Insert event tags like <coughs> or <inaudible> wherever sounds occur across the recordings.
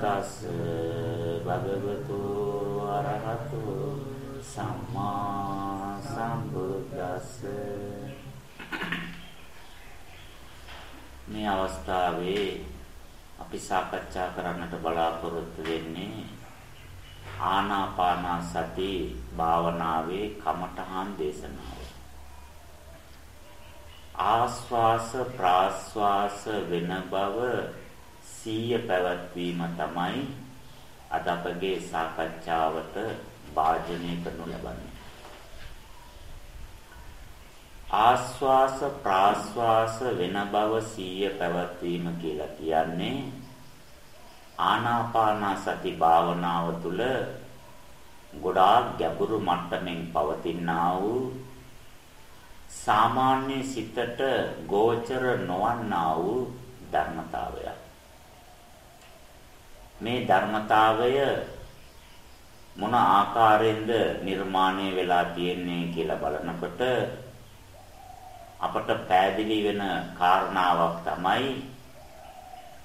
තස් භගවතු අරහතු සම්මා සම්බුද්දස්ස මේ අවස්ථාවේ අපි සාකච්ඡා කරන්නට බලාපොරොත්තු වෙන්නේ ආනාපාන සති භාවනාවේ කමඨහන් දේශනාව. ආස්වාස ප්‍රාස්වාස වෙන බව සීය පැවැත්වීම තමයි අද අපගේ සාකච්ඡාවට වාජනය කරනු ලබන්නේ. ආස්වාස ප්‍රාස්වාස වෙන බව සීය පැවැත්වීම කියලා කියන්නේ ආනාපාන සති භාවනාව තුළ ගොඩාක් ගැඹුරු මට්ටමින් පවතිනා වූ සාමාන්‍ය සිතට ගෝචර නොවන්නා වූ ධර්මතාවයක් මේ ධර්මතාවය මොන ආකාරයෙන්ද නිර්මාණය වෙලා තියෙන්නේ කියලා බලනකොට අපට පැහැදිලි වෙන කාරණාවක් තමයි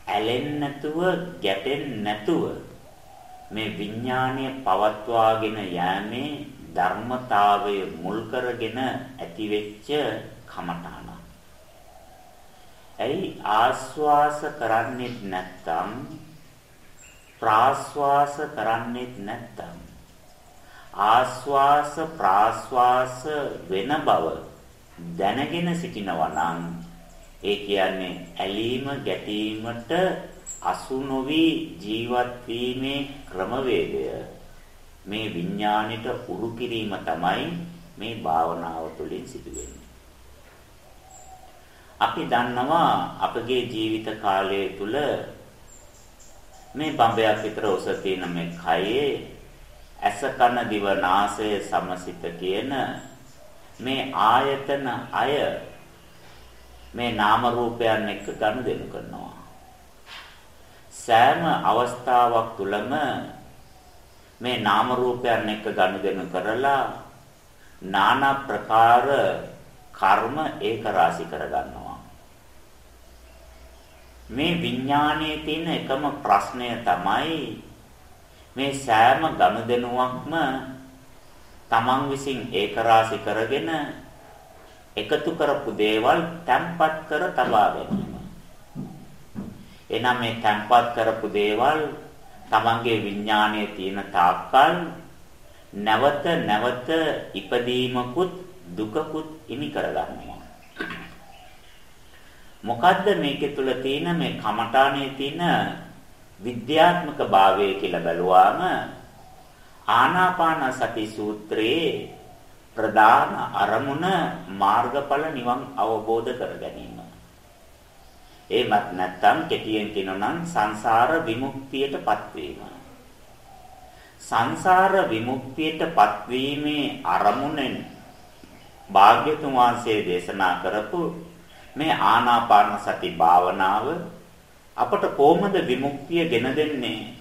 ඇලෙන්නේ නැතුව ගැටෙන්නේ නැතුව මේ විඥානය පවත්වාගෙන යෑමේ ධර්මතාවය මුල් කරගෙන ඇතිවෙච්ච කමඨාන. ඇයි ආස්වාස කරන්නේ නැත්තම් ප්‍රාස්වාස කරන්නේත් නැත්තම් ආස්වාස ප්‍රාස්වාස වෙන බව දැනගෙන සිටිනවා නම් ඒ කියන්නේ ඇලීම ගැටීමට අසු නොවි ජීවත් වීමේ ක්‍රමවේදය මේ විඥාණයට උරු කිරීම තමයි මේ භාවනාව තුළින් සිදුවෙන්නේ. අපි දන්නවා අපගේ ජීවිත කාලය තුල මේ බඹයක් විතර උස තියෙන මේ කයේ ඇස කන දිව නාසය සමසිත කියන මේ ආයතන අය මේ නාම රූපයන් එක්ක ගනුදෙනු කරනවා. සෑම අවස්ථාවක් තුලම මේ නාම රූපයන් එක්ක ගනුදෙනු කරලා নানা ප්‍රකාර කර්ම ඒක රාශි කරගන්නවා. මේ විඥානයේ තියෙන එකම ප්‍රශ්නය තමයි මේ සෑම ගනුදෙනුවක්ම තමන් විසින් ඒකරාශි කරගෙන එකතු කරපු දේවල් තැම්පත් කර තබා ගැනීම. එනම් මේ තැම්පත් කරපු දේවල් තමන්ගේ විඥානයේ තියෙන තාක්කල් නැවත නැවත ඉපදීමකුත් දුකකුත් ඉනි කරගන්නවා. මොකද්ද මේකේ තුල තියෙන මේ කමඨානේ තියෙන විද්‍යාත්මක භාවය කියලා බැලුවාම ආනාපාන සති සූත්‍රයේ ප්‍රධාන අරමුණ මාර්ගඵල නිවන් අවබෝධ කර ගැනීම. එහෙමත් නැත්නම් කෙටියෙන් කියනවා නම් සංසාර විමුක්තියටපත් වීම. සංසාර විමුක්තියටපත් වීමේ අරමුණෙන් භාග්‍යතුන් වහන්සේ දේශනා කරපු මේ ආනාපාන සති භාවනාව අපට කොහොමද විමුක්තිය ගෙන දෙන්නේ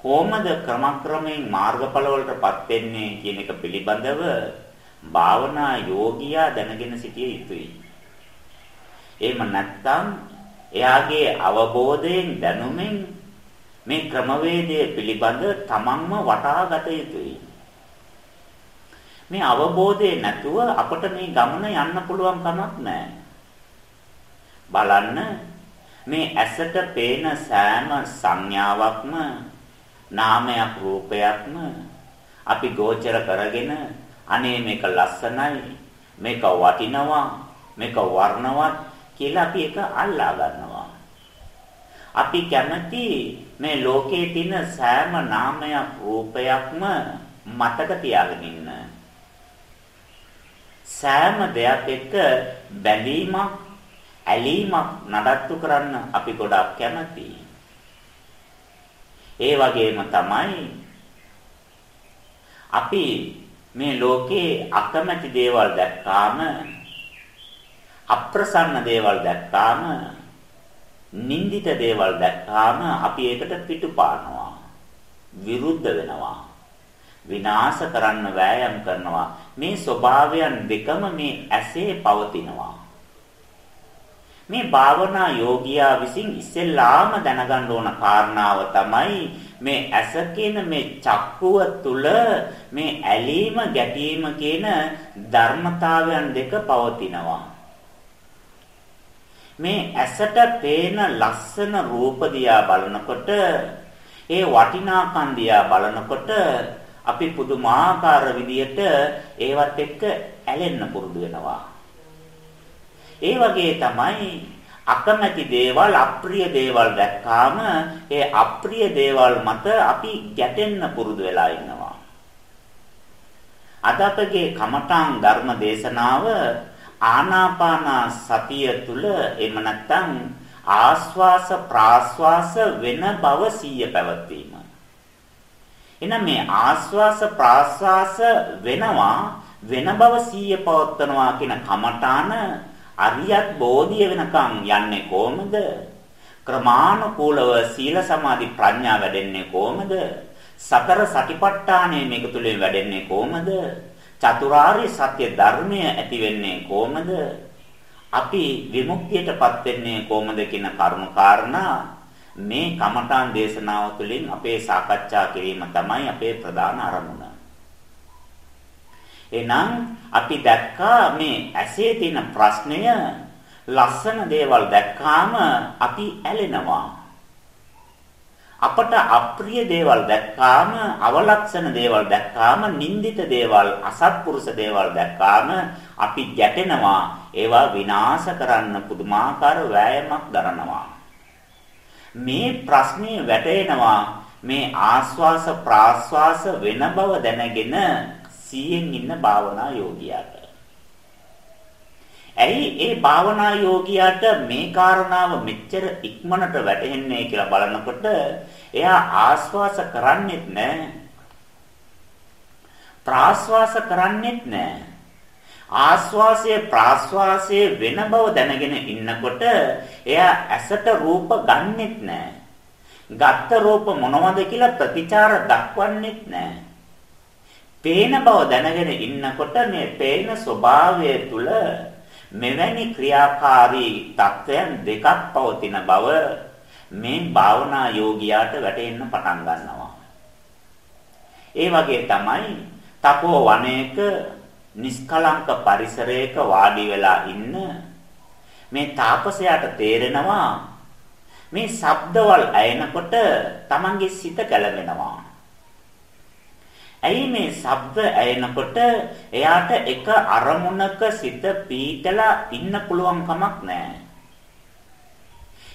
කොහොමද ක්‍රමක්‍රමයෙන් මාර්ගඵල වලටපත් වෙන්නේ කියන එක පිළිබඳව භාවනා යෝගියා දැනගෙන සිටිය යුතුයි. එහෙම නැත්නම් එයාගේ අවබෝධයෙන් දැනුමෙන් මේ ක්‍රමවේදය පිළිබඳ තමන්ම වටහා ගත යුතුයි. මේ අවබෝධය නැතුව අපට මේ ගමන යන්න පුළුවන් කමක් නැහැ. බලන්න. මේ ඇසට පේන සෑම සංඥාවක්ම නාමයක් රූපයක්ම අපි ගෝචර කරගෙන අනේ මේක ලස්සනයි මේක වටිනවා මේක වර්ණවත් කියලා අපි ඒක අල්ලා ගන්නවා. අපි කැමති මේ ලෝකයේ තියෙන සෑම නාමයක් රූපයක්ම මතක තියාගෙන ඉන්න. සෑම දෙයක් එක්ක බැඳීමක් ඇලීමක් නඩත්තු කරන්න අපි ගොඩක් කැමතියි. ඒ වගේම තමයි අපි මේ ලෝකේ අකමැති දේවල් දැක්කාම අප්‍රසන්න දේවල් දැක්කාම නින්දිත දේවල් දැක්කාම අපි ඒකට පිටුපානවා විරුද්ධ වෙනවා විනාශ කරන්න වෑයම් කරනවා මේ ස්වභාවයන් දෙකම මේ ඇසේ පවතිනවා මේ භාවනා යෝගියා විසින් ඉස්සෙල්ලාම දැනගන්න ඕන කාරණාව තමයි මේ ඇස කියන මේ චක්කුව තුල මේ ඇලීම ගැටීම කියන ධර්මතාවයන් දෙක පවතිනවා. මේ ඇසට පේන ලස්සන රූප දිහා බලනකොට ඒ වටිනාකම් දිහා බලනකොට අපි පුදුමාකාර විදියට ඒවත් එක්ක ඇලෙන්න පුරුදු වෙනවා. ඒ වගේ තමයි අකමැති දේවල් අප්‍රිය දේවල් දැක්කාම ඒ අප්‍රිය දේවල් මත අපි ගැටෙන්න පුරුදු වෙලා ඉන්නවා. අද අපගේ කමඨාන් ධර්ම දේශනාව ආනාපාන සතිය තුල එහෙම නැත්නම් ආස්වාස ප්‍රාස්වාස වෙන බව සිය පැවතීම. එහෙනම් මේ ආස්වාස ප්‍රාස්වාස වෙනවා වෙන බව සිය පවත්නවා කියන කමඨාන අරියත් බෝධිය වෙනකන් යන්නේ කොහොමද? ක්‍රමානුකූලව සීල සමාධි ප්‍රඥා වැඩෙන්නේ කොහොමද? සතර සටිපට්ඨානය මේක තුලින් වැඩෙන්නේ කොහොමද? චතුරාර්ය සත්‍ය ධර්මය ඇති වෙන්නේ කොහොමද? අපි විමුක්තියටපත් වෙන්නේ කොහොමද කියන කරුණු කාරණා මේ කමඨාන් දේශනාව තුළින් අපේ සාකච්ඡා කිරීම තමයි අපේ ප්‍රධාන අරමුණ. එහෙනම් අපි දැක්කා මේ ඇසේ තියෙන ප්‍රශ්නය ලස්සන දේවල් දැක්කාම අපි ඇලෙනවා. අපට අප්‍රිය දේවල් දැක්කාම අවලක්ෂණ දේවල් දැක්කාම නිന്ദിත දේවල් අසත්පුරුෂ දේවල් දැක්කාම අපි ගැටෙනවා. ඒවා විනාශ කරන්න පුදුමාකාර වෑයමක් දරනවා. මේ ප්‍රශ්නේ වැටෙනවා. මේ ආස්වාස ප්‍රාස්වාස වෙන බව දැනගෙන සියෙන් ඉන්න භාවනා යෝගියාට ඇයි ඒ භාවනා යෝගියාට මේ කාරණාව මෙච්චර ඉක්මනට වැටහෙන්නේ කියලා බලනකොට එයා ආස්වාස කරන්නේත් නැහැ. ප්‍රාස්වාස කරන්නේත් නැහැ. ආස්වාසයේ ප්‍රාස්වාසයේ වෙන බව දැනගෙන ඉන්නකොට එයා ඇසට රූප ගන්නෙත් නැහැ. ගත්ත රූප මොනවද කියලා ප්‍රතිචාර දක්වන්නෙත් නැහැ. පේන බව දැනගෙන ඉන්නකොට මේ පේන ස්වභාවය තුල මෙවැනි ක්‍රියාකාරී තත්වයන් දෙකක් පවතින බව මේ භාවනා යෝගියාට වැටෙන්න පටන් ගන්නවා. ඒ වගේ තමයි තපෝ වනයේක නිස්කලංක පරිසරයක වාඩි වෙලා ඉන්න මේ තාපසයාට තේරෙනවා මේ ශබ්දවල් ඇයෙනකොට Tamange සිත කැළඹෙනවා. ඇයි මේ ශබ්ද ඇයෙනකොට එයාට එක අරමුණක සිත පීතලා ඉන්න පුළුවන් කමක් නැහැ.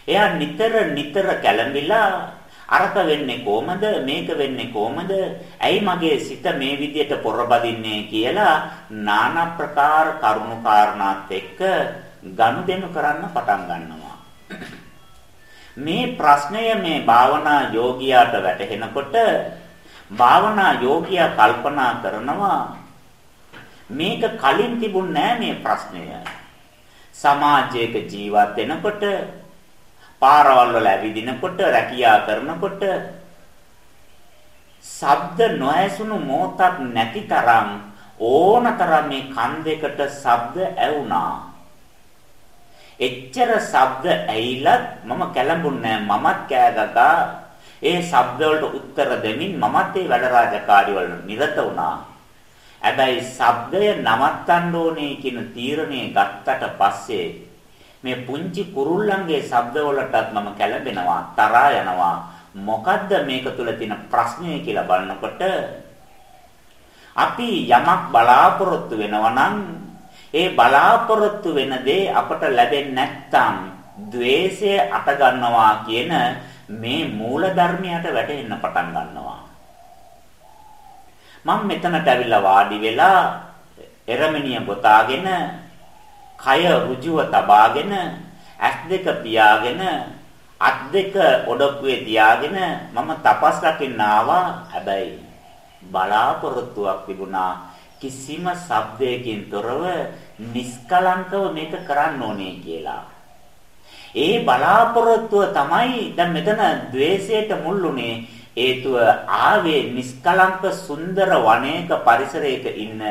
එයා නිතර නිතර කැළඹිලා අරක වෙන්නේ කොහමද මේක වෙන්නේ කොහමද ඇයි මගේ සිත මේ විදියට පොරබදින්නේ කියලා নানা ප්‍රකාර කරුණු කාරණාත් එක්ක ගනුදෙනු කරන්න පටන් ගන්නවා මේ ප්‍රශ්නය මේ භාවනා යෝගියාට වැටහෙනකොට භාවනා යෝගියා කල්පනා කරනවා මේක කලින් තිබුණ නෑ මේ ප්‍රශ්නය. සමාජයක ජීවත් වෙනකොට පාරවල් වල ඇවිදිනකොට රැකියා කරනකොට ශබ්ද නොඇසුණු මොහොතක් නැති තරම් ඕනතරම් මේ කන් දෙකට ශබ්ද ඇවුනා. එච්චර ශබ්ද ඇයිලත් මම කැළඹුන්නේ මමත් කෑගගා ඒ ශබ්ද වලට උත්තර දෙමින් මමත් ඒ වැඩ රාජකාරි වල නිරත වුණා. හැබැයි ශබ්දය නවත්තන්න ඕනේ කියන තීරණය ගත්තට පස්සේ මේ පුංචි කුරුල්ලන්ගේ ශබ්ද වලටත් මම කැළඹෙනවා, තරහා යනවා. මොකද්ද මේක තුල තියෙන ප්‍රශ්නය කියලා බලනකොට අපි යමක් බලාපොරොත්තු වෙනවා නම් ඒ බලාපොරොත්තු වෙන දේ අපට ලැබෙන්නේ නැත්නම් द्वේෂය අට ගන්නවා කියන මේ මූල ධර්මයට වැටෙන්න පටන් ගන්නවා. මම මෙතනට ඇවිල්ලා වාඩි වෙලා එරමිනිය ගොතාගෙන කය ඍජුව තබාගෙන ඇස් දෙක පියාගෙන අත් දෙක ඔඩොක්කුවේ තියාගෙන මම තපස් රකින්න ආවා හැබැයි බලාපොරොත්තුවක් තිබුණා කිසිම ශබ්දයකින් තොරව නිස්කලංකව මේක කරන්න ඕනේ කියලා ඒ බලාපොරොත්තුව තමයි දැන් මෙතන द्वේෂයට මුල්ුනේ හේතුව ආවේ නිස්කලංක සුන්දර වනයේක පරිසරයක ඉන්න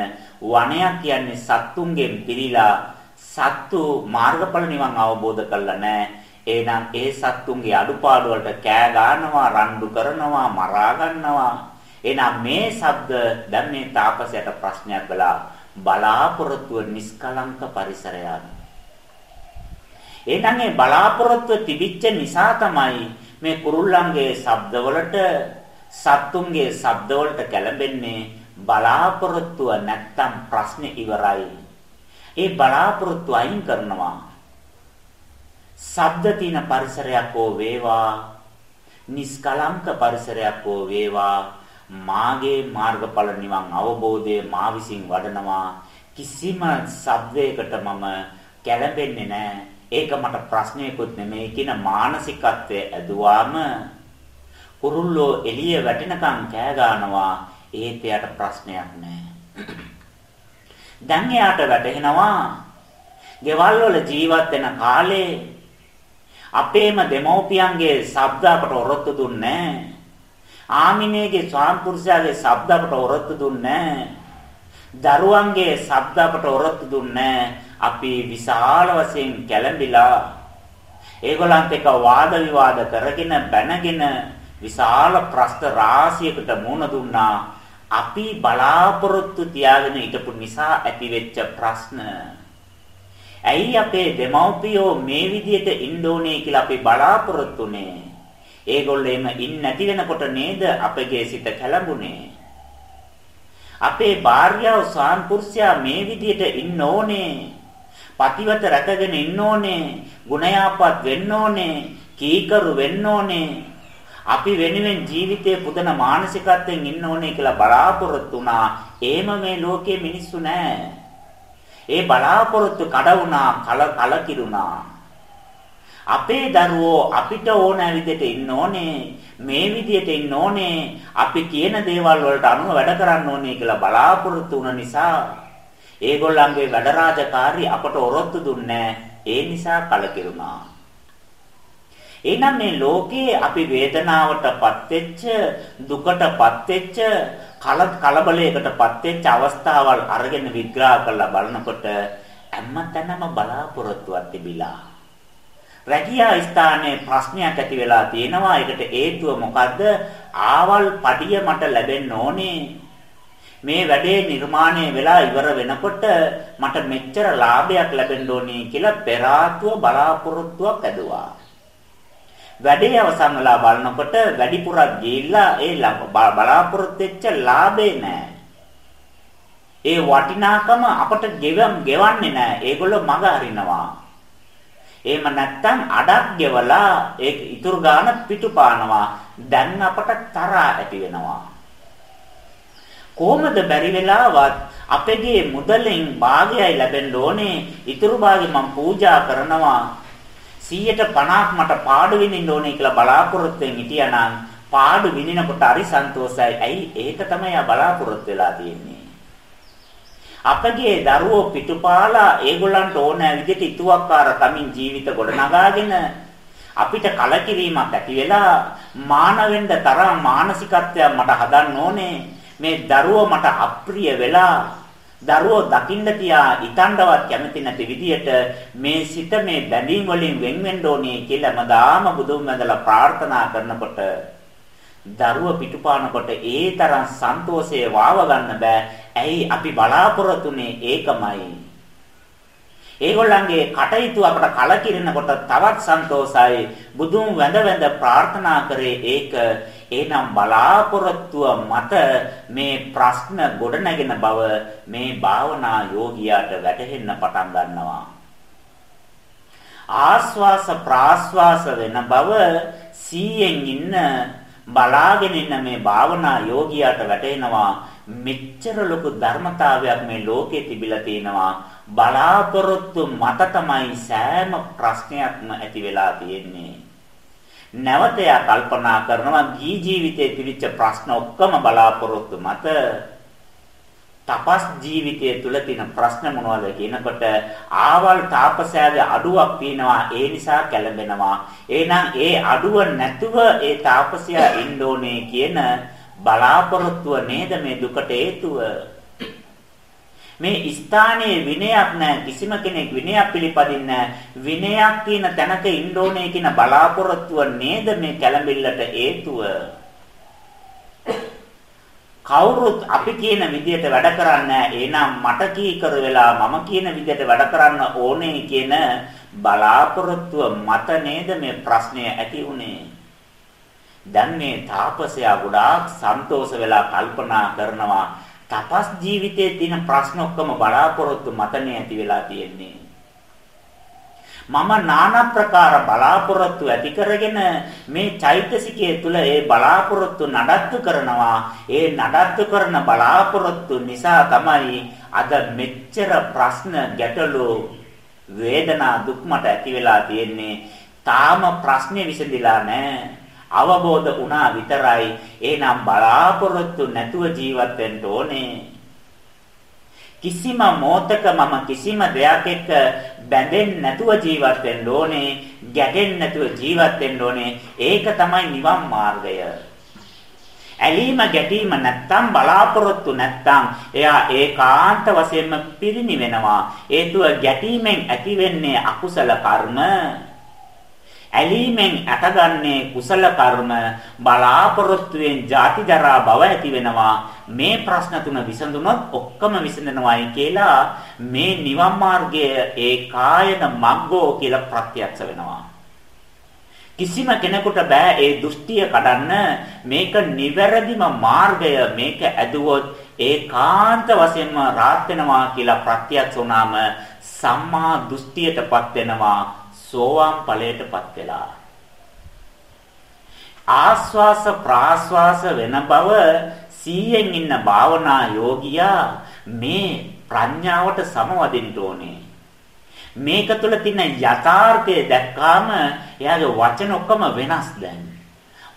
වනයක් කියන්නේ සත්තුන්ගෙන් පිරීලා සත්තු මාර්ගඵල නිවන් අවබෝධ කරලා නැහැ. එහෙනම් ඒ සත්තුන්ගේ අඩුපාඩු වලට කෑ ගන්නවා, රණ්ඩු කරනවා, මරා ගන්නවා. එහෙනම් මේ ශබ්ද දැන් මේ තාපසයට ප්‍රශ්නයක් වෙලා බලාපොරොත්තුව නිස්කලංක පරිසරයක්. එහෙනම් මේ බලාපොරොත්තුව තිබිච්ච නිසා තමයි මේ කුරුල්ලන්ගේ ශබ්දවලට සත්තුන්ගේ ශබ්දවලට කැළඹෙන්නේ බලාපොරොත්තුව නැත්තම් ප්‍රශ්නේ ඉවරයි. ඒ බලාපොරොත්තු අයින් කරනවා. ශබ්ද තියෙන පරිසරයක් හෝ වේවා නිස්කලංක පරිසරයක් හෝ වේවා මාගේ මාර්ගඵල නිවන් අවබෝධය මා විසින් වඩනවා කිසිම ශබ්දයකට මම කැළඹෙන්නේ නැහැ ඒක මට ප්‍රශ්නයකුත් නෙමෙයි කියන මානසිකත්වය ඇදුවාම කුරුල්ලෝ එළිය වැටෙනකන් කෑ ගන්නවා. ඒත් එයාට ප්‍රශ්නයක් නැහැ. දැන් එයාට වැටහෙනවා ගෙවල් වල ජීවත් වෙන කාලේ අපේම දෙමෝපියන්ගේ ශබ්ද අපට ඔරොත්තු දුන්නේ ආමිනේගේ ස්වාම්පුරුෂයාගේ ශබ්ද අපට ඔරොත්තු දුන්නේ දරුවන්ගේ ශබ්ද අපට ඔරොත්තු දුන්නේ අපි විශාල වශයෙන් කැළඹිලා ඒගොල්ලන්ට එක වාද විවාද කරගෙන බැනගෙන විශාල ප්‍රශ්න රාශියකට මුහුණ දුන්නා. අපි බලාපොරොත්තු තියාගෙන හිටපු නිසා ඇතිවෙච්ච ප්‍රශ්න. ඇයි අපේ දෙමව්පියෝ මේ විදිහට ඉන්න ඕනේ කියලා අපි බලාපොරොත්තුනේ ඒගොල්ලෝ එම ඉන්නේ නැති වෙනකොට නේද අපගේ සිත කැළඹුණේ අපේ භාර්යාව සාන්පුරුෂයා මේ විදිහට ඉන්න ඕනේ? පතිවත රැකගෙන ඉන්න ඕනේ, ගුණයාපත් වෙන්න ඕනේ, කීකරු වෙන්න ඕනේ. අපි වෙනුවෙන් ජීවිතේ පුදන මානසිකත්වයෙන් ඉන්න ඕනේ කියලා බලාපොරොත්තු වුණා. එහෙම මේ ලෝකයේ මිනිස්සු නැහැ. ඒ බලාපොරොත්තු කඩ වුණා, කල කලකිරුණා. අපේ දරුවෝ අපිට ඕන විදිහට ඉන්න ඕනේ මේ විදිහට ඉන්න ඕනේ අපි කියන දේවල් වලට අනුව වැඩ කරන්න ඕනේ කියලා බලාපොරොත්තු වුණ නිසා ඒගොල්ලන්ගේ වැඩ රාජකාරී අපට ඔරොත්තු දුන්නේ ඒ නිසා කලකිරුණා. එහෙනම් මේ ලෝකේ අපි වේදනාවටපත් වෙච්ච දුකටපත් වෙච්ච කල කලබලයකටපත් වෙච්ච අවස්ථාවල් අරගෙන විග්‍රහ කරලා බලනකොට හැමතැනම බලාපොරොත්තුවක් තිබිලා. රැකියා ස්ථානයේ ප්‍රශ්නයක් ඇති වෙලා තියෙනවා. ඒකට හේතුව මොකද්ද? ආවල් පඩිය මට ලැබෙන්න ඕනේ. මේ වැඩේ නිර්මාණය වෙලා ඉවර වෙනකොට මට මෙච්චර ලාභයක් ලැබෙන්න ඕනේ කියලා පෙරාතුව බලාපොරොත්තුවක් ඇදුවා. වැඩේ අවසන් වෙලා බලනකොට වැඩිපුරක් ගිහිල්ලා ඒ බලාපොරොත්තු වෙච්ච ලාභේ නැහැ. ඒ වටිනාකම අපට ගෙවම් ගෙවන්නේ නැහැ. ඒගොල්ලෝ මග හරිනවා. එහෙම නැත්තම් අඩක් ගෙවලා ඒක ඉතුරු ගාන පිටුපානවා. දැන් අපට තරහා ඇති වෙනවා. කොහොමද බැරි වෙලාවත් අපගේ මුදලෙන් භාගයයි ලැබෙන්න ඕනේ. ඊතුරු භාගෙ මම පූජා කරනවා. 150ක් මට පාඩු විඳින්න ඕනේ කියලා බලාපොරොත්තුෙන් හිටියානම් පාඩු විඳිනකොට හරි සන්තෝෂයි. ඇයි ඒක තමයි ආ බලාපොරොත්තු වෙලා තියෙන්නේ. අපගේ දරුවෝ පිටුපාලා ඒගොල්ලන්ට ඕන විදිහට ඉතුවක්කාර කමින් ජීවිත ගොඩනගාගෙන අපිට කලකිරීමක් ඇති වෙලා මාන වෙන්න තරම් මානසිකත්වයක් මට හදන්න ඕනේ මේ දරුවෝ මට අප්‍රිය වෙලා දරුවෝ දකින්න තියා ඉතණ්ඩවත් කැමති නැති විදියට මේ සිත මේ බැඳීම් වලින් වෙන් වෙන්න ඕනේ කියලා මදාම බුදුන් වැඳලා ප්‍රාර්ථනා කරනකොට දරුව පිටුපානකොට ඒ තරම් සන්තෝෂයේ වාව ගන්න බෑ. ඇයි අපි බලාපොරොත්තුනේ ඒකමයි. ඒගොල්ලන්ගේ කටයුතු අපට කලකිරෙනකොට තවත් සන්තෝසයි. බුදුන් වැඳ වැඳ ප්‍රාර්ථනා කරේ ඒක එහෙනම් බලාපොරොත්තුව මත මේ ප්‍රශ්න ගොඩනැගෙන බව මේ භාවනා යෝගියාට වැටහෙන්න පටන් ගන්නවා. ආස්වාස ප්‍රාස්වාස වෙන බව සීයෙන් ඉන්න බලාගෙන ඉන්න මේ භාවනා යෝගියාට වැටෙනවා මෙච්චර ලොකු ධර්මතාවයක් මේ ලෝකේ තිබිලා තියෙනවා. බලාපොරොත්තු මත තමයි සෑම ප්‍රශ්නයක්ම ඇති වෙලා තියෙන්නේ. නැවත එයා කල්පනා කරනවා ගී ජීවිතයේ තිබිච්ච ප්‍රශ්න ඔක්කොම බලාපොරොත්තු මත. තපස් ජීවිතය තුළ තියෙන ප්‍රශ්න මොනවද කියනකොට ආවල් තාපසයාගේ අඩුවක් පීනවා ඒ නිසා කැළඹෙනවා. එහෙනම් ඒ අඩුව නැතුව ඒ තාපසයා ඉන්න ඕනේ කියන බලාපොරොත්තුව නේද මේ දුකට හේතුව? මේ ස්ථානයේ විනයක් නැහැ කිසිම කෙනෙක් විනයක් පිළිපදින්නේ විනයක් කියන තැනක ඉන්න ඕනේ කියන බලාපොරොත්තුව නේද මේ කැළඹිල්ලට හේතුව? කවුරුත් අපි කියන විදිහට වැඩ කරන්නේ එහෙනම් මට කීකර වෙලා මම කියන විදිහට වැඩ කරන්න ඕනේ කියන බලාපොරොත්තුව මත නේද මේ ප්‍රශ්නය ඇති උනේ දැන් මේ තාපසයා ගොඩාක් සන්තෝෂ වෙලා කල්පනා කරනවා තපස් ජීවිතයේ තියෙන ප්‍රශ්න ඔක්කොම බලාපොරොත්තු මතනේ ඇති වෙලා තියෙන්නේ. මම নানা ප්‍රකාර බලාපොරොත්තු ඇති කරගෙන මේ චෛතසිකයේ තුල ඒ බලාපොරොත්තු නඩත්තු කරනවා. ඒ නඩත්තු කරන බලාපොරොත්තු නිසා තමයි අද මෙච්චර ප්‍රශ්න ගැටලු වේදනා දුක් මට ඇති වෙලා තියෙන්නේ. තාම ප්‍රශ්නේ විසඳිලා නැහැ. අවබෝධ වුණා විතරයි. එහෙනම් බලාපොරොත්තු නැතුව ජීවත් වෙන්න ඕනේ. කිසිම මොහතක මම කිසිම දෙයක් එක්ක බැඳෙන්නේ නැතුව ජීවත් වෙන්න ඕනේ. ගැටෙන්නේ නැතුව ජීවත් වෙන්න ඕනේ. ඒක තමයි නිවන් මාර්ගය. ඇලීම ගැටීම නැත්තම් බලාපොරොත්තු නැත්තම් එයා ඒකාන්ත වශයෙන්ම පිරිණිවෙනවා. හේතුව ගැටීමෙන් ඇතිවෙන්නේ අකුසල කර්ම. ඇලීමෙන් ඇටගන්නේ කුසල කර්ම බලාපොරොත්තුෙන් ජාති ජරා භව ඇති වෙනවා. මේ ප්‍රශ්න තුන විසඳුනොත් ඔක්කොම විසඳනවායි කියලා මේ නිවන් මාර්ගයේ ඒකායන මග්ගෝ කියලා ප්‍රත්‍යක්ෂ වෙනවා. කිසිම කෙනෙකුට බෑ ඒ දෘෂ්ටිය කඩන්න. මේක නිවැරදිම මාර්ගය. මේක ඇදුවොත් ඒකාන්ත වශයෙන්ම රාත් වෙනවා කියලා ප්‍රත්‍යක්ෂ වුණාම සම්මා දෘෂ්ටියටපත් වෙනවා. සෝවාන් ඵලයටපත් වෙලා. ආස්වාස ප්‍රාස්වාස වෙන බව සීයෙන් ඉන්න භාවනා යෝගියා මේ ප්‍රඥාවට සමවදින්න ඕනේ. මේක තුළ තියෙන යථාර්ථය දැක්කාම එයාගේ වචන ඔක්කොම වෙනස් දැන්.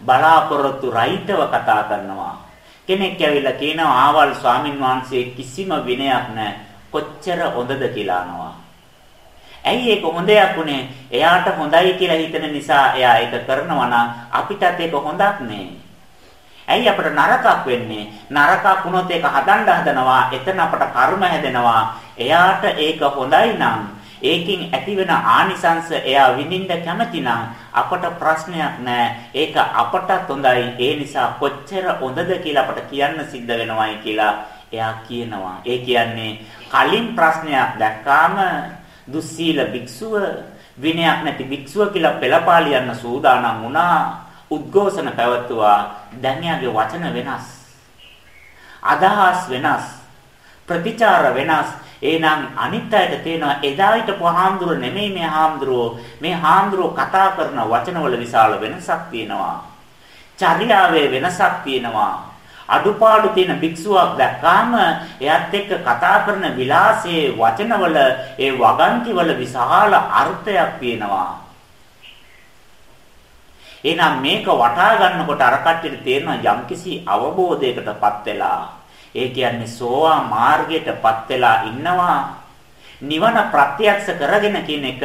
බලාපොරොත්තු රහිතව කතා කරනවා. කෙනෙක් ඇවිල්ලා කියනවා ආවල් ස්වාමින් වහන්සේ කිසිම විනයක් නැහැ කොච්චර හොඳද කියලා අහනවා ඇයි ඒක හොඳ දෙයක් උනේ? එයාට හොඳයි කියලා හිතන නිසා එයා ඒක කරනවා නම් අපිටත් ඒක හොඳක් නේ. ඇයි අපිට නරකක් වෙන්නේ? නරකක් වුණොත් ඒක හදන්න හදනවා. එතන අපට කර්ම හැදෙනවා. එයාට ඒක හොඳයි නම් ඒකින් ඇතිවෙන ආනිසංශ එයා විඳින්න කැමති නම් අපට ප්‍රශ්නයක් නැහැ. ඒක අපටත් හොඳයි. ඒ නිසා කොච්චර හොඳද කියලා අපට කියන්න සිද්ධ වෙනවයි කියලා එයා කියනවා. ඒ කියන්නේ කලින් ප්‍රශ්නයක් දැක්කාම දුස්සීල භික්ෂුව විනයක් නැති භික්ෂුව කියලා පෙළපාලියන්න සූදානම් වුණා. උද්ඝෝෂණ පැවැත්තුවා. දැන් යාගේ වචන වෙනස්. අදහස් වෙනස්. ප්‍රතිචාර වෙනස්. එහෙනම් අනිත් අයට තේනවා එදා හිටපු හාමුදුරුව නෙමෙයි මේ හාමුදුරුව. මේ හාමුදුරුව කතා කරන වචනවල විශාල වෙනසක් තියෙනවා. චර්යාවේ වෙනසක් තියෙනවා. අඩුපාඩු තියෙන භික්ෂුවක් දැක්කාම එයත් එක්ක කතා කරන විලාසයේ වචනවල ඒ වගන්තිවල විශාල අර්ථයක් තියෙනවා. එහෙනම් මේක වටහා ගන්නකොට අර කට්ටියට තේරෙන යම්කිසි අවබෝධයකටපත් වෙලා ඒ කියන්නේ සෝවා මාර්ගයටපත් වෙලා ඉන්නවා නිවන ප්‍රත්‍යක්ෂ කරගෙන කියන එක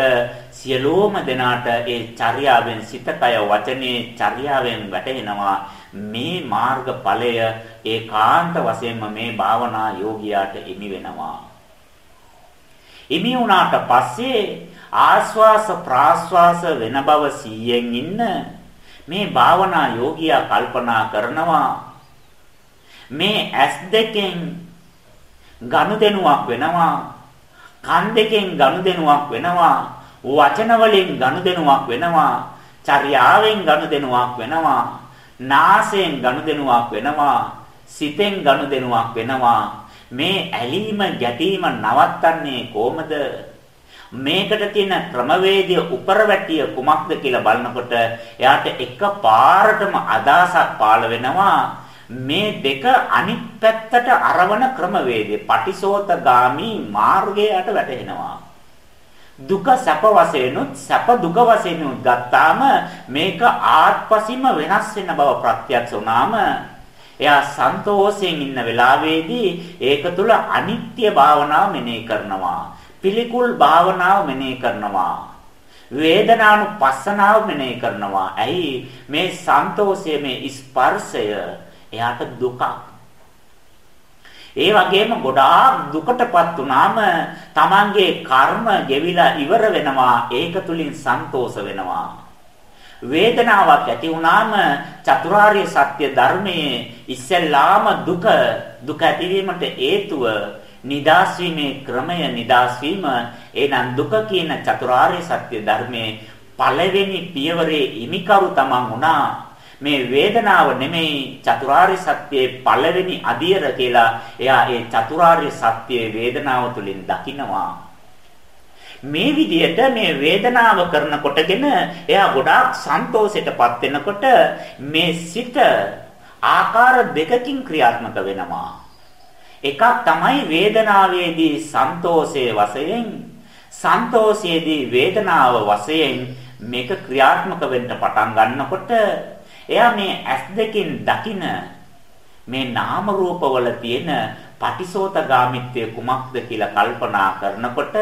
සියලෝම දෙනාට ඒ චර්යාවෙන් සිතකය වචනේ චර්යාවෙන් වැටෙනවා මේ මාර්ගඵලය ඒකාන්ත වශයෙන්ම මේ භාවනා යෝගියාට ඉමි වෙනවා. ඉමි වුණාට පස්සේ ආස්වාස ප්‍රාස්වාස වෙන බව සීයෙන් ඉන්න මේ භාවනා යෝගියා කල්පනා කරනවා. මේ ඇස් දෙකෙන් ගනුදෙනුවක් වෙනවා කන් දෙකෙන් ගනුදෙනුවක් වෙනවා. වචන වලින් ගනුදෙනුවක් වෙනවා චර්යාවෙන් ගනුදෙනුවක් වෙනවා නාසයෙන් ගනුදෙනුවක් වෙනවා සිතෙන් ගනුදෙනුවක් වෙනවා. මේ ඇලීම ගැටීම නවත්තන්නේ කොහමද? මේකට තියෙන ක්‍රමවේදය උපරවැටිය කුමක්ද කියලා බලනකොට එයාට එකපාරටම අදාසක් පාළ වෙනවා. මේ දෙක අනිත් පැත්තට අරවන ක්‍රමවේදය පටිසෝතගාමි මාර්ගයට වැටෙනවා දුක සැප වශයෙන්ුත් සැප දුක වශයෙන්ුත් ගත්තාම මේක ආත්පසින්ම වෙනස් වෙන බව ප්‍රත්‍යක්ෂ වුණාම එයා සන්තෝෂයෙන් ඉන්න වෙලාවේදී ඒක තුල අනිත්‍ය භාවනාව මෙනෙහි කරනවා පිළිකුල් භාවනාව මෙනෙහි කරනවා වේදනානුපස්සනාව මෙනෙහි කරනවා. ඇයි? මේ සන්තෝෂය මේ ස්පර්ශය එයාට දුකක් ඒ වගේම ගොඩාක් දුකටපත් වුනාම Tamange කර්ම ගෙවිලා ඉවර වෙනවා. ඒක තුලින් සන්තෝෂ වෙනවා. වේදනාවක් ඇති වුනාම චතුරාර්ය සත්‍ය ධර්මයේ ඉස්සෙල්ලාම දුක දුක ඇතිවීමට හේතුව නිදාස් වීමේ ක්‍රමය නිදාස් වීම. එනම් දුක කියන චතුරාර්ය සත්‍ය ධර්මයේ පළවෙනි පියවරේ ඉමිකරු තමන් වුණා. මේ වේදනාව නෙමෙයි චතුරාර්ය සත්‍යයේ පළවෙනි අදියර කියලා එයා ඒ චතුරාර්ය සත්‍යයේ වේදනාව තුලින් දකිනවා. මේ විදිහට මේ වේදනාව කරනකොටගෙන එයා ගොඩාක් සන්තෝෂයටපත් වෙනකොට මේ සිත ආකාර දෙකකින් ක්‍රියාත්මක වෙනවා. එකක් තමයි වේදනාවේදී සන්තෝෂයේ වශයෙන් සන්තෝෂයේදී වේදනාව වශයෙන් මේක ක්‍රියාත්මක වෙන්න පටන් ගන්නකොට එයා මේ ඇස් දෙකෙන් දකින මේ නාම රූපවල තියෙන පටිසෝතගාමිත්වය කුමක්ද කියලා කල්පනා කරනකොට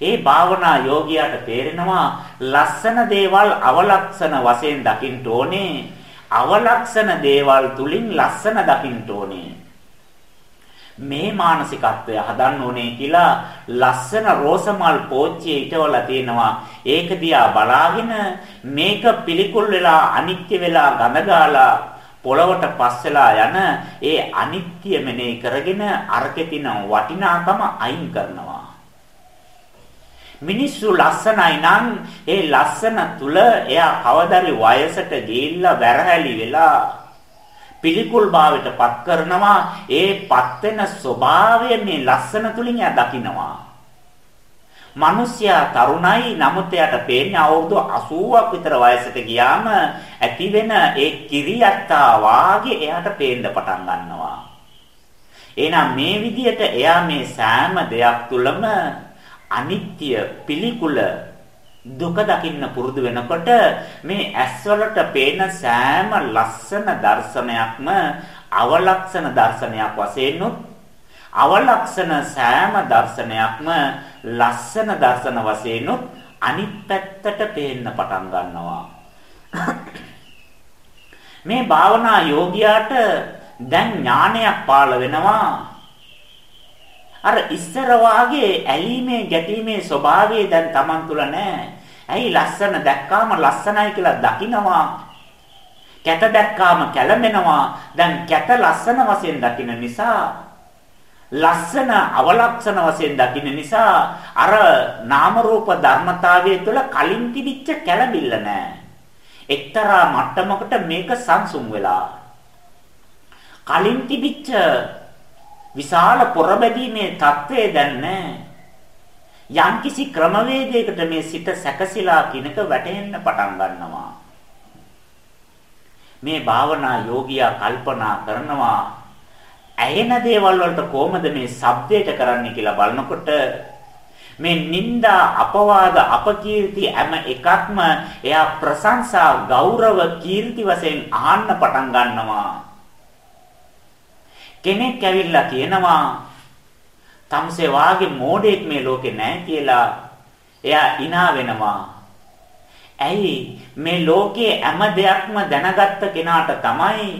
ඒ භාවනා යෝගියාට තේරෙනවා ලස්සන දේවල් අවලක්ෂණ වශයෙන් දකින්න ඕනේ. අවලක්ෂණ දේවල් තුලින් ලස්සන දකින්න ඕනේ. මේ මානසිකත්වය හදන්න ඕනේ කියලා ලස්සන රෝසමල් පෝච්චියේ ඉටවලා තියෙනවා. ඒක දිහා බලාගෙන මේක පිළිකුල් වෙලා අනිත්‍ය වෙලා ගඳ ගාලා පොළවට පස් වෙලා යන ඒ අනිත්‍ය මෙනෙහි කරගෙන අරකේ තියෙන වටිනාකම අයින් කරනවා. මිනිස්සු ලස්සනයි නම් ඒ ලස්සන තුල එයා කවදාරි වයසට ගිහිල්ලා වැරහැලි වෙලා පිළිකුල් භාවයට පත් කරනවා. ඒ පත් වෙන ස්වභාවය මේ ලස්සන තුලින් එයා දකිනවා. මිනිස්සයා තරුණයි නමුත් එයාට පේන්නේ අවුරුදු 80ක් විතර වයසට ගියාම ඇති වෙන ඒ කිරියත්තා වාගේ එයාට පේන්න පටන් ගන්නවා. එහෙනම් මේ විදිහට එයා මේ සෑම දෙයක් තුළම අනිත්‍ය පිළිකුල දුක දකින්න පුරුදු වෙනකොට මේ ඇස්වලට පේන සෑම ලස්සන දර්ශනයක්ම අවලක්ෂණ දර්ශනයක් වශයෙන් අවලක්ෂණ සෑම දර්ශනයක්ම ලස්සන දර්ශන වශයෙන් අනිත් පැත්තට පේන්න පටන් ගන්නවා <coughs> මේ භාවනා යෝගියාට දැන් ඥානයක් පාළ වෙනවා අර ඉස්සර වාගේ ඇලීමේ ගැටීමේ ස්වභාවය දැන් Taman තුල නැහැ. ඇයි ලස්සන දැක්කාම ලස්සනයි කියලා දකිනවා. කැත දැක්කාම කැළඹෙනවා. දැන් කැත ලස්සන වශයෙන් දකින නිසා ලස්සන අවලක්ෂණ වශයෙන් දකින්න නිසා අර නාම රූප ධර්මතාවයේ තුල කලින් තිබිච්ච කැළඹිල්ල නැහැ. එක්තරා මට්ටමකට මේක සංසුම් වෙලා කලින් තිබිච්ච විශාල පොරබැදීමේ தત્ත්වය දැන් නැහැ. යම්කිසි ක්‍රමවේදයකට මේ සිත සැකසিলা කිනක වැටෙන්න පටන් ගන්නවා. මේ භාවනා යෝගියා කල්පනා කරනවා ඇයෙන දේවල් වලට කොහොමද මේ shabdයට කරන්නේ කියලා බලනකොට මේ නිന്ദා අපවාද අපකීර්ති හැම එකක්ම එයා ප්‍රශංසා ගෞරව කීර්ති වශයෙන් අහන්න පටන් ගන්නවා කෙනෙක් ඇවිල්ලා කියනවා තමසේ වාගේ මෝඩෙක් මේ ලෝකේ නැහැ කියලා එයා hina වෙනවා. ඇයි මේ ලෝකයේ හැම දෙයක්ම දැනගත්ත කෙනාට තමයි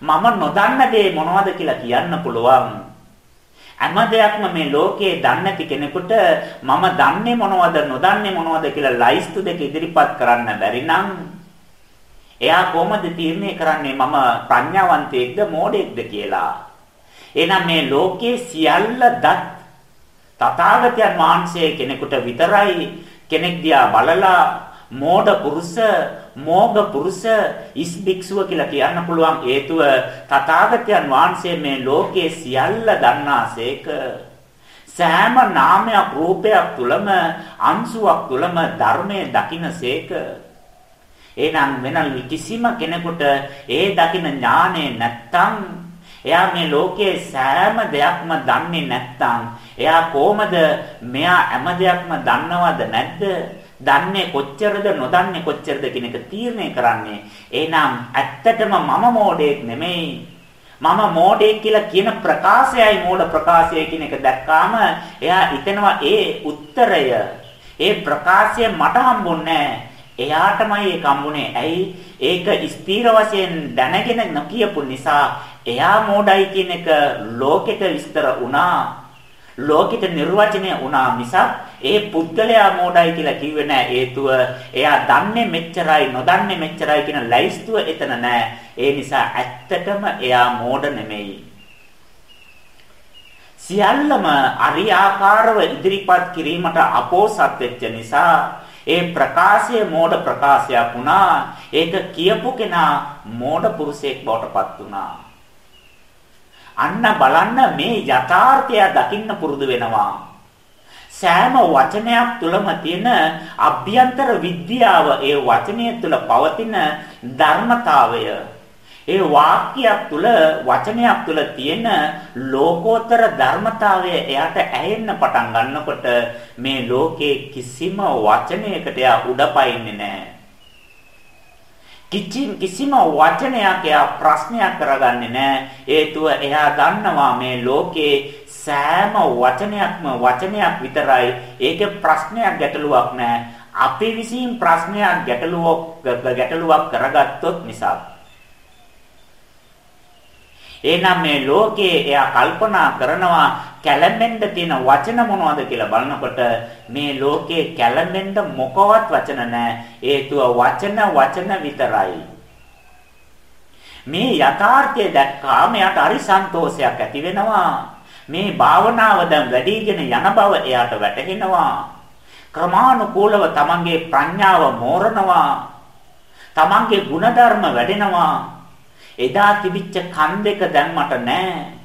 මම නොදන්න දේ මොනවද කියලා කියන්න පුළුවන්. හැම දෙයක්ම මේ ලෝකයේ දන්නේ නැති කෙනෙකුට මම දන්නේ මොනවද නොදන්නේ මොනවද කියලා ලයිස්තු දෙක ඉදිරිපත් කරන්න බැරි නම් එයා කොහොමද තීරණය කරන්නේ මම ප්‍රඥාවන්තයෙක්ද මෝඩයෙක්ද කියලා? එහෙනම් මේ ලෝකයේ සියල්ල දත් තථාගතයන් වහන්සේ කෙනෙකුට විතරයි කෙනෙක් දිහා බලලා මෝඩ පුරුෂ මෝග පුරුෂ ඉස්බික්සුව කියලා කියන්න පුළුවන් හේතුව තථාගතයන් වහන්සේ මේ ලෝකයේ සියල්ල දන්නාසේක. සෑම නාමයක් රූපයක් තුලම අංශුවක් තුලම ධර්මයේ දකින්නසේක එහෙනම් වෙන කිසිම කෙනෙකුට ඒ දකින්න ඥානෙ නැත්තම් එයා මේ ලෝකයේ සෑම දෙයක්ම දන්නේ නැත්නම් එයා කොහමද මෙයා හැම දෙයක්ම දන්නවද නැද්ද? දන්නේ කොච්චරද නොදන්නේ කොච්චරද කියන එක තීරණය කරන්නේ. එහෙනම් ඇත්තටම මම මෝඩෙක් නෙමෙයි. මම මෝඩෙක් කියලා කියන ප්‍රකාශයයි මෝඩ ප්‍රකාශය කියන එක දැක්කාම එයා හිතනවා ඒ උත්තරය ඒ ප්‍රකාශය මට හම්බුන්නේ එයාටමයි ඒක හම්බුනේ. ඇයි ඒක ස්ථීර වශයෙන් දැනගෙන නොකියපු නිසා එයා මෝඩයි කියන එක ලෝකෙට විස්තර වුණා. ලෝකෙට නිර්වචනය වුණා මිසක් ඒ පුද්ගලයා මෝඩයි කියලා කිව්වේ නෑ. හේතුව එයා දන්නේ මෙච්චරයි නොදන්නේ මෙච්චරයි කියන ලයිස්තුව එතන නෑ. ඒ නිසා ඇත්තටම එයා මෝඩ නෙමෙයි. සියල්ලම අරියාකාරව ඉදිරිපත් කිරීමට අපෝසත් වෙච්ච නිසා ඒ ප්‍රකාශය මෝඩ ප්‍රකාශයක් වුණා. ඒක කියපු කෙනා මෝඩ පුරුෂයෙක් බවට පත් වුණා. අන්න බලන්න මේ යථාර්ථය දකින්න පුරුදු වෙනවා. සෑම වචනයක් තුළම තියෙන අභ්‍යන්තර විද්‍යාව ඒ වචනය තුළ පවතින ධර්මතාවය ඒ වාක්‍යයක් තුළ වචනයක් තුළ තියෙන ලෝකෝත්තර ධර්මතාවය එයාට ඇහෙන්න පටන් ගන්නකොට මේ ලෝකේ කිසිම වචනයකට එයා උඩපයින්නේ නැහැ. කිසිම කිසිම වචනයක් එයා ප්‍රශ්නයක් කරගන්නේ නැහැ. හේතුව එයා දන්නවා මේ ලෝකේ සෑම වචනයක්ම වචනයක් විතරයි. ඒකේ ප්‍රශ්නයක් ගැටලුවක් නැහැ. අපි විසින් ප්‍රශ්නයක් ගැටලුවක් ගැටලුවක් කරගත්තොත් නිසා එහෙනම් මේ ලෝකේ එයා කල්පනා කරනවා කැළඹෙන්න තියෙන වචන මොනවද කියලා බලනකොට මේ ලෝකේ කැළඹෙන්න මොකවත් වචන නැහැ. හේතුව වචන වචන විතරයි. මේ යථාර්ථය දැක්කාම එයාට හරි සන්තෝෂයක් ඇති වෙනවා. මේ භාවනාව දැන් වැඩිගෙන යන බව එයාට වැටහෙනවා. ක්‍රමානුකූලව තමන්ගේ ප්‍රඥාව මෝරනවා. තමන්ගේ ಗುಣධර්ම වැඩෙනවා. එදා තිබිච්ච කන් දෙක දැන් මට නැහැ.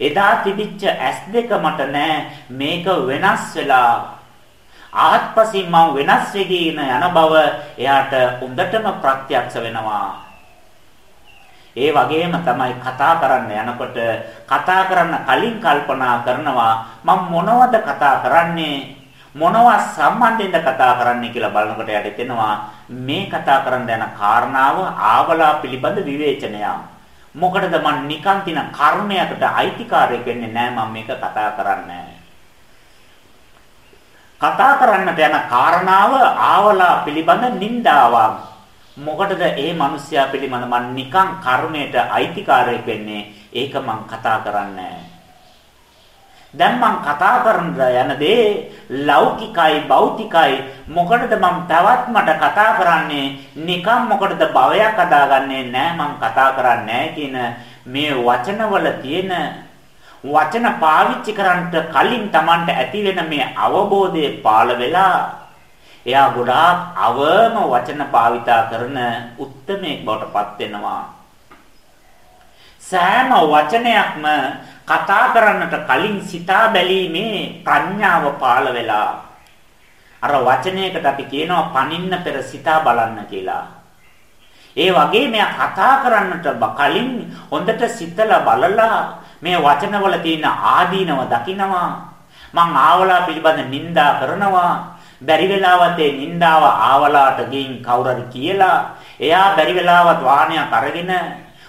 එදා තිබිච්ච ඇස් දෙක මට නැහැ. මේක වෙනස් වෙලා ආත්පසින් මම වෙනස් වෙගෙන යන බව එයාට හොඳටම ප්‍රත්‍යක්ෂ වෙනවා. ඒ වගේම තමයි කතා කරන්න යනකොට කතා කරන්න කලින් කල්පනා කරනවා මම මොනවද කතා කරන්නේ මොනවා සම්බන්ධයෙන්ද කතා කරන්නේ කියලා බලනකොට යට තෙනවා මේ කතා කරන්න යන කාරණාව ආවලා පිළිබඳ විවේචනය. මොකටද මම නිකන් තින කර්මයකට අයිතිකාරයෙක් වෙන්නේ නැහැ මම මේක කතා කරන්නේ. කතා කරන්නට යන කාරණාව ආවලා පිළිබඳ නින්දාවක්. මොකටද ඒ මිනිස්යා පිළිබඳ මම නිකන් කර්මයට අයිතිකාරයෙක් වෙන්නේ ඒක මම කතා කරන්නේ දැන් මං කතා කරන යන දේ ලෞකිකයි භෞතිකයි. මොකටද මම තවත් මට කතා කරන්නේ? නිකම් මොකටද භවයක් හදාගන්නේ නැහැ මං කතා කරන්නේ කියන මේ වචනවල තියෙන වචන පාවිච්චි කරන්නට කලින් Tamanට ඇති වෙන මේ අවබෝධය පාළ වෙලා එයා ගොඩාක් අවම වචන භාවිතා කරන උත්මයෙක් බවට පත් වෙනවා. සෑම වචනයක්ම කතා කරන්නට කලින් සිතා බැලීමේ ප්‍රඥාව පාළ වෙලා අර වචනයකට අපි කියනවා පනින්න පෙර සිතා බලන්න කියලා. ඒ වගේ මෙයා කතා කරන්නට කලින් හොඳට සිතලා බලලා මේ වචනවල තියෙන ආදීනව දකිනවා. මං ආවලා පිළිබඳ නිඳා කරනවා. බැරි වෙලාවත් ඒ නිඳාව ආවලාට ගින් කවුරුරි කියලා එයා බැරි වෙලාවත් වාහනයක් අරගෙන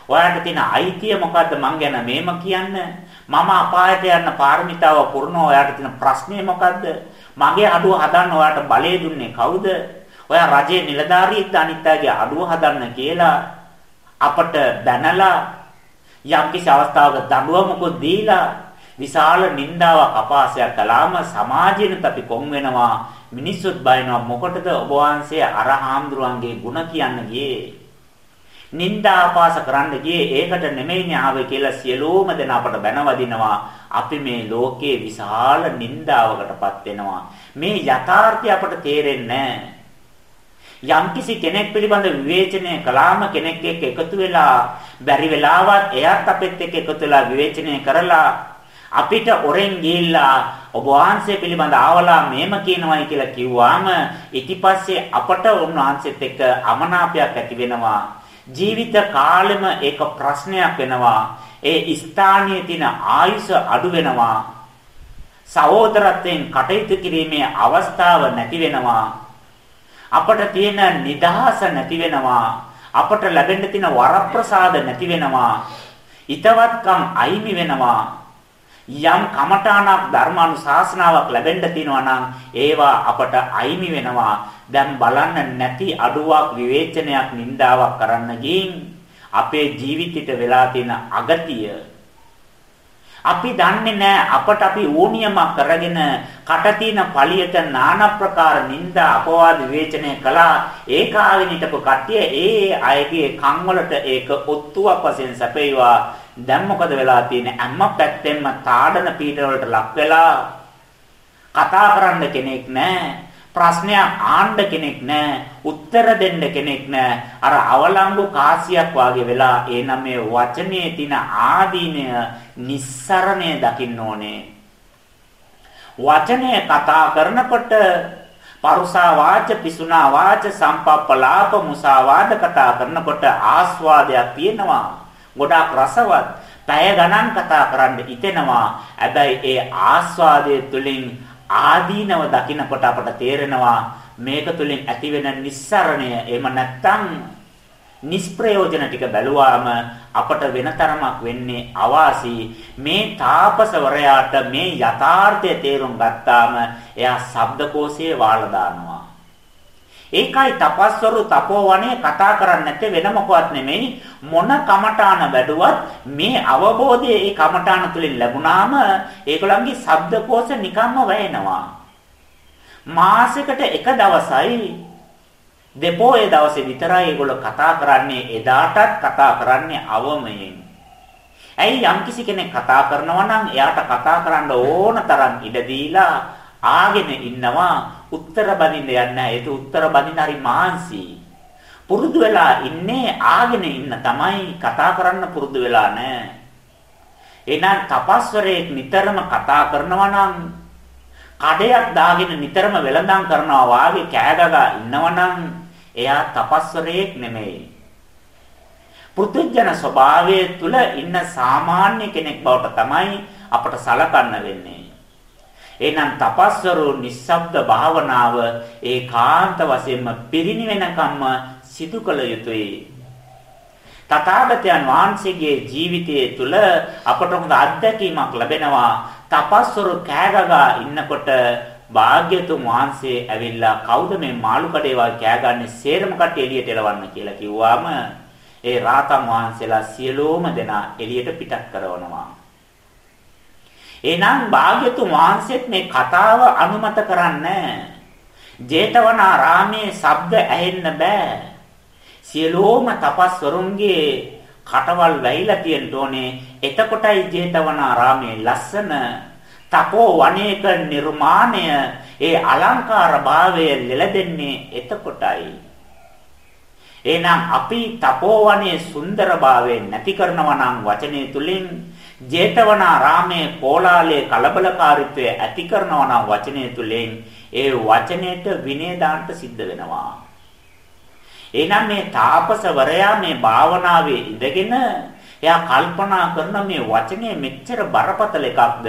ඔයාලට තියෙන අයිතිය මොකද්ද? මං ගැන මේම කියන්න. මම අපායට යන්න පාරමිතාව පුරනවා. ඔයාලට තියෙන ප්‍රශ්නේ මොකද්ද? මගේ අඩුව හදන්න ඔයාලට බලය දුන්නේ කවුද? ඔයා රජයේ නිලධාරියෙක්ද අනිත්‍යගේ අඩුව හදන්න කියලා අපට බැනලා යම්කිසි අවස්ථාවක දඬුවමකුත් දීලා විශාල නින්දාවක් අපාසයක් කළාම සමාජෙනුත් අපි කොම් වෙනවා මිනිස්සුත් බයනවා. මොකටද ඔබ වහන්සේ අර හාමුදුරුවන්ගේ ಗುಣ කියන්න ගියේ? නින්දාපාස කරන්න ගියේ. ඒකට නෙමෙයිනේ ආවේ කියලා සියලෝම දෙන අපට බැනවදිනවා. අපි මේ ලෝකේ විශාල නින්දාවකටපත් වෙනවා. මේ යථාර්ථය අපට තේරෙන්නේ යම්කිසි කෙනෙක් පිළිබඳ විවේචනය කළාම කෙනෙක් එක්ක එකතු වෙලා බැරි වෙලාවත් එයාත් අපිත් එක්ක එකතු වෙලා විවේචනය කරලා අපිට ඔරෙන් ගිහිල්ලා ඔබ වහන්සේ පිළිබඳ ආවලා මෙහෙම කියනවායි කියලා කිව්වාම ඊටිපස්සේ අපට උන්වහන්සේත් එක්ක අමනාපයක් ඇති වෙනවා. ජීවිත කාලෙම ඒක ප්‍රශ්නයක් වෙනවා. ඒ ස්ථානීය තියෙන ආයුෂ අඩු වෙනවා. සහෝදරත්වයෙන් කටයුතු කිරීමේ අවස්ථාව නැති වෙනවා. අපට තියෙන නිදහස නැති වෙනවා. අපට ලැබෙන්න තියෙන වරප්‍රසාද නැති වෙනවා. ිතවත්කම් අයිමි වෙනවා. යම් කමඨාණක් ධර්මානුශාසනාවක් ලැබෙන්න තියෙනවා නම් ඒවා අපට අයිමි වෙනවා. දැන් බලන්න නැති අඩුවක් විවේචනයක් නින්දාවක් කරන්න ගින් අපේ ජීවිතේට වෙලා තියෙන අගතිය අපි දන්නේ නැහැ අපට අපි ඕනියමක් කරගෙන කට තියෙන පළියට নানা ප්‍රකාර නිନ୍ଦා අපවාද විවේචනය කළා. ඒ කාගෙන හිටපු කට්ටිය ඒ අයගේ කන් වලට ඒක ඔත්තුවක් වශයෙන් සැපේවා. දැන් මොකද වෙලා තියෙන්නේ? අම්ම පැත්තෙන්ම තාඩන පීඩන වලට ලක් වෙලා කතා කරන්න කෙනෙක් නැහැ ප්‍රශ්නයක් ආන්න කෙනෙක් නැහැ උත්තර දෙන්න කෙනෙක් නැහැ අර අවලංගු කාසියක් වාගේ වෙලා එනම මේ වචනේ තින ආදීනය නිස්සරණය දකින්න ඕනේ. වචනය කතා කරනකොට පරුසා වාච පිසුනා වාච සම්පප්පලාප මුසාවාද කතා කරනකොට ආස්වාදයක් තියෙනවා. ගොඩාක් රසවත් පැය ගණන් කතා කරන්න හිතෙනවා හැබැයි ඒ ආස්වාදයේ තුලින් ආදීනව දකිනකොට අපට තේරෙනවා මේක තුලින් ඇතිවෙන නිස්සරණය. එහෙම නැත්නම් නිෂ්ප්‍රයෝජන ටික බැලුවාම අපට වෙන තරමක් වෙන්නේ අවාසි. මේ තාපසවරයාට මේ යථාර්ථය තේරුම් ගත්තාම එයා ශබ්දකෝෂයේ වාල දානවා. ඒකයි තපස්වරු තපෝවනේ කතා කරන්නේ නැත්තේ වෙන මොකවත් නෙමෙයි. මොන කමඨාන වැඩුවත් මේ අවබෝධය ඒ කමඨාන තුලින් ලැබුණාම ඒගොල්ලන්ගේ ශබ්දකෝෂ නිකම්ම වැයෙනවා. මාසෙකට එක දවසයි දෙපොයේ දවසේ විතරයි ඒගොල්ලෝ කතා කරන්නේ එදාටත් කතා කරන්නේ අවමයෙන්. ඇයි යම්කිසි කෙනෙක් කතා කරනවා නම් එයාට කතා කරන්න ඕන තරම් ඉඩ දීලා ආගෙන ඉන්නවා. උත්තර බඳින්න යන්නේ. ඒක උත්තර බඳින්න හරි මාන්සි පුරුදු වෙලා ඉන්නේ ආගෙන ඉන්න තමයි කතා කරන්න පුරුදු වෙලා නැහැ එහෙනම් තපස්වරයෙක් නිතරම කතා කරනවා නම් කඩයක් දාගෙන නිතරම වෙලඳන් කරනවා වාගේ කෑගගා ඉන්නවනම් එයා තපස්වරයෙක් නෙමෙයි. පෘථුජන ස්වභාවය තුල ඉන්න සාමාන්‍ය කෙනෙක් බවට තමයි අපට සලකන්න වෙන්නේ. එහෙනම් තපස්වරු නිස්සබ්ද භාවනාව ඒකාන්ත වශයෙන්ම පිරිනිවෙනකම්ම සිදු කළ යුතුයි. තථාගතයන් වහන්සේගේ ජීවිතයේ තුල අපට හොඳ අත්දැකීමක් ලැබෙනවා. තපස්වරු කෑගගා ඉන්නකොට භාග්‍යතුන් වහන්සේ ඇවිල්ලා කවුද මේ මාළු කඩේ වගේ කෑගන්නේ සේරම කට්ටිය එළියට එලවන්න කියලා කිව්වාම ඒ රාතන් වහන්සේලා සියලෝම දෙනා එළියට පිටත් කරනවා. එහෙනම් භාග්‍යතුන් වහන්සේත් මේ කතාව අනුමත කරන්නේ ජේතවනාරාමේ ශබ්ද ඇහෙන්න බෑ. සියලෝම තපස්වරුන්ගේ කටවල් වැහිලා තියෙන්න ඕනේ. එතකොටයි ජේතවනාරාමේ ලස්සන තපෝ වනයේක නිර්මාණය ඒ අලංකාර භාවය ලෙලදෙන්නේ එතකොටයි. එහෙනම් අපි තපෝවනයේ සුන්දර භාවය නැති කරනවා නම් වචනේ තුලින් ජේතවනාරාමේ කෝලාලයේ කලබලකාරීත්වය ඇති කරනවා නම් වචනය තුලින් ඒ වචනයට විනය දාන්න සිද්ධ වෙනවා. එහෙනම් මේ තාපසවරයා මේ භාවනාවේ ඉඳගෙන එයා කල්පනා කරන මේ වචනේ මෙච්චර බරපතල එකක්ද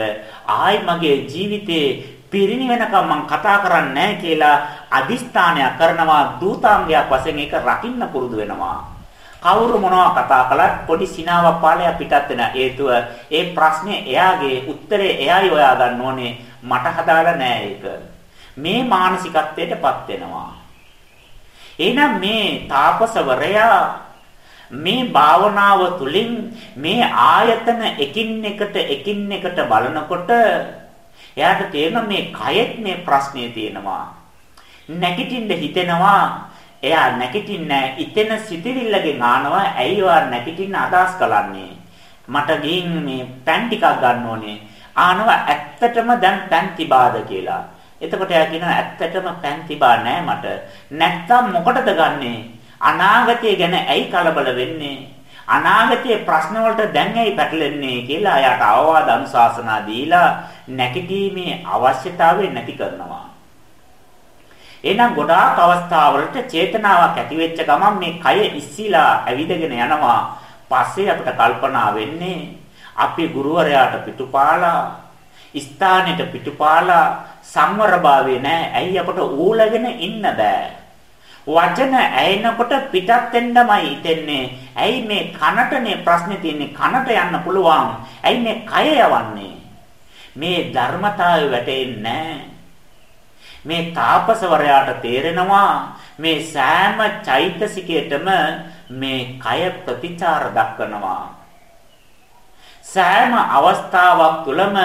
ආයි මගේ ජීවිතේ පිරිණිවෙනකම් මං කතා කරන්නේ කියලා අදිස්ථානයක් කරනවා දූතාංගයක් වශයෙන් ඒක රකින්න පුරුදු වෙනවා කවුරු මොනවා කතා කළත් පොඩි සිනාවක් පාලය පිටත් වෙන හේතුව ඒ ප්‍රශ්නේ එයාගේ උත්තරේ එයායි හොයා ගන්න ඕනේ. මට හදාලා නෑ ඒක. මේ මානසිකත්වයටපත් වෙනවා. එහෙනම් මේ තාපසවරයා මේ භාවනාව තුළින් මේ ආයතන එකින් එකට එකින් එකට බලනකොට එයාට තේරෙන මේ කයෙත් මේ ප්‍රශ්නේ තියෙනවා. නැගිටින්න හිතෙනවා. එයා නැගිටින්නේ ඉතෙන සිටිවිල්ලගෙන් ආනවා. ඇයි ඔයා නැගිටින්න අදහස් කරන්නේ මට ගිහින් මේ පෑන් ටිකක් ගන්න ඕනේ. ආනවා ඇත්තටම දැන් පෑන් තිබාද කියලා. එතකොට එයා කියනවා ඇත්තටම පෑන් තිබා නෑ මට. නැත්තම් මොකටද ගන්නෙ? අනාගතය ගැන ඇයි කලබල වෙන්නේ? අනාගතයේ ප්‍රශ්න වලට දැන් ඇයි පැටලෙන්නේ? කියලා එයාට අවවාද අනුශාසනා දීලා නැගිටීමේ අවශ්‍යතාවය නැති කරනවා. එහෙනම් ගොඩාක් අවස්ථාවලට චේතනාවක් ඇති වෙච්ච ගමන් මේ කය ඉස්සිලා ඇවිදගෙන යනවා. පස්සේ අපිට කල්පනා වෙන්නේ අපි ගුරුවරයාට පිටුපාලා ස්ථානෙට පිටුපාලා සංවරභාවය නැහැ. ඇයි අපට ඌලගෙන ඉන්න බෑ. වචන ඇයෙනකොට පිටත් වෙන්නමයි හිතෙන්නේ. ඇයි මේ කනටනේ ප්‍රශ්නේ තියෙන්නේ? කනට යන්න පුළුවන්. ඇයි මේ කය යවන්නේ? මේ ධර්මතාවය වැටෙන්නේ මේ තාපසවරයාට තේරෙනවා මේ සෑම චෛතසිකයටම මේ කය ප්‍රතිචාර දක්වනවා. සෑම අවස්ථාවක් තුළම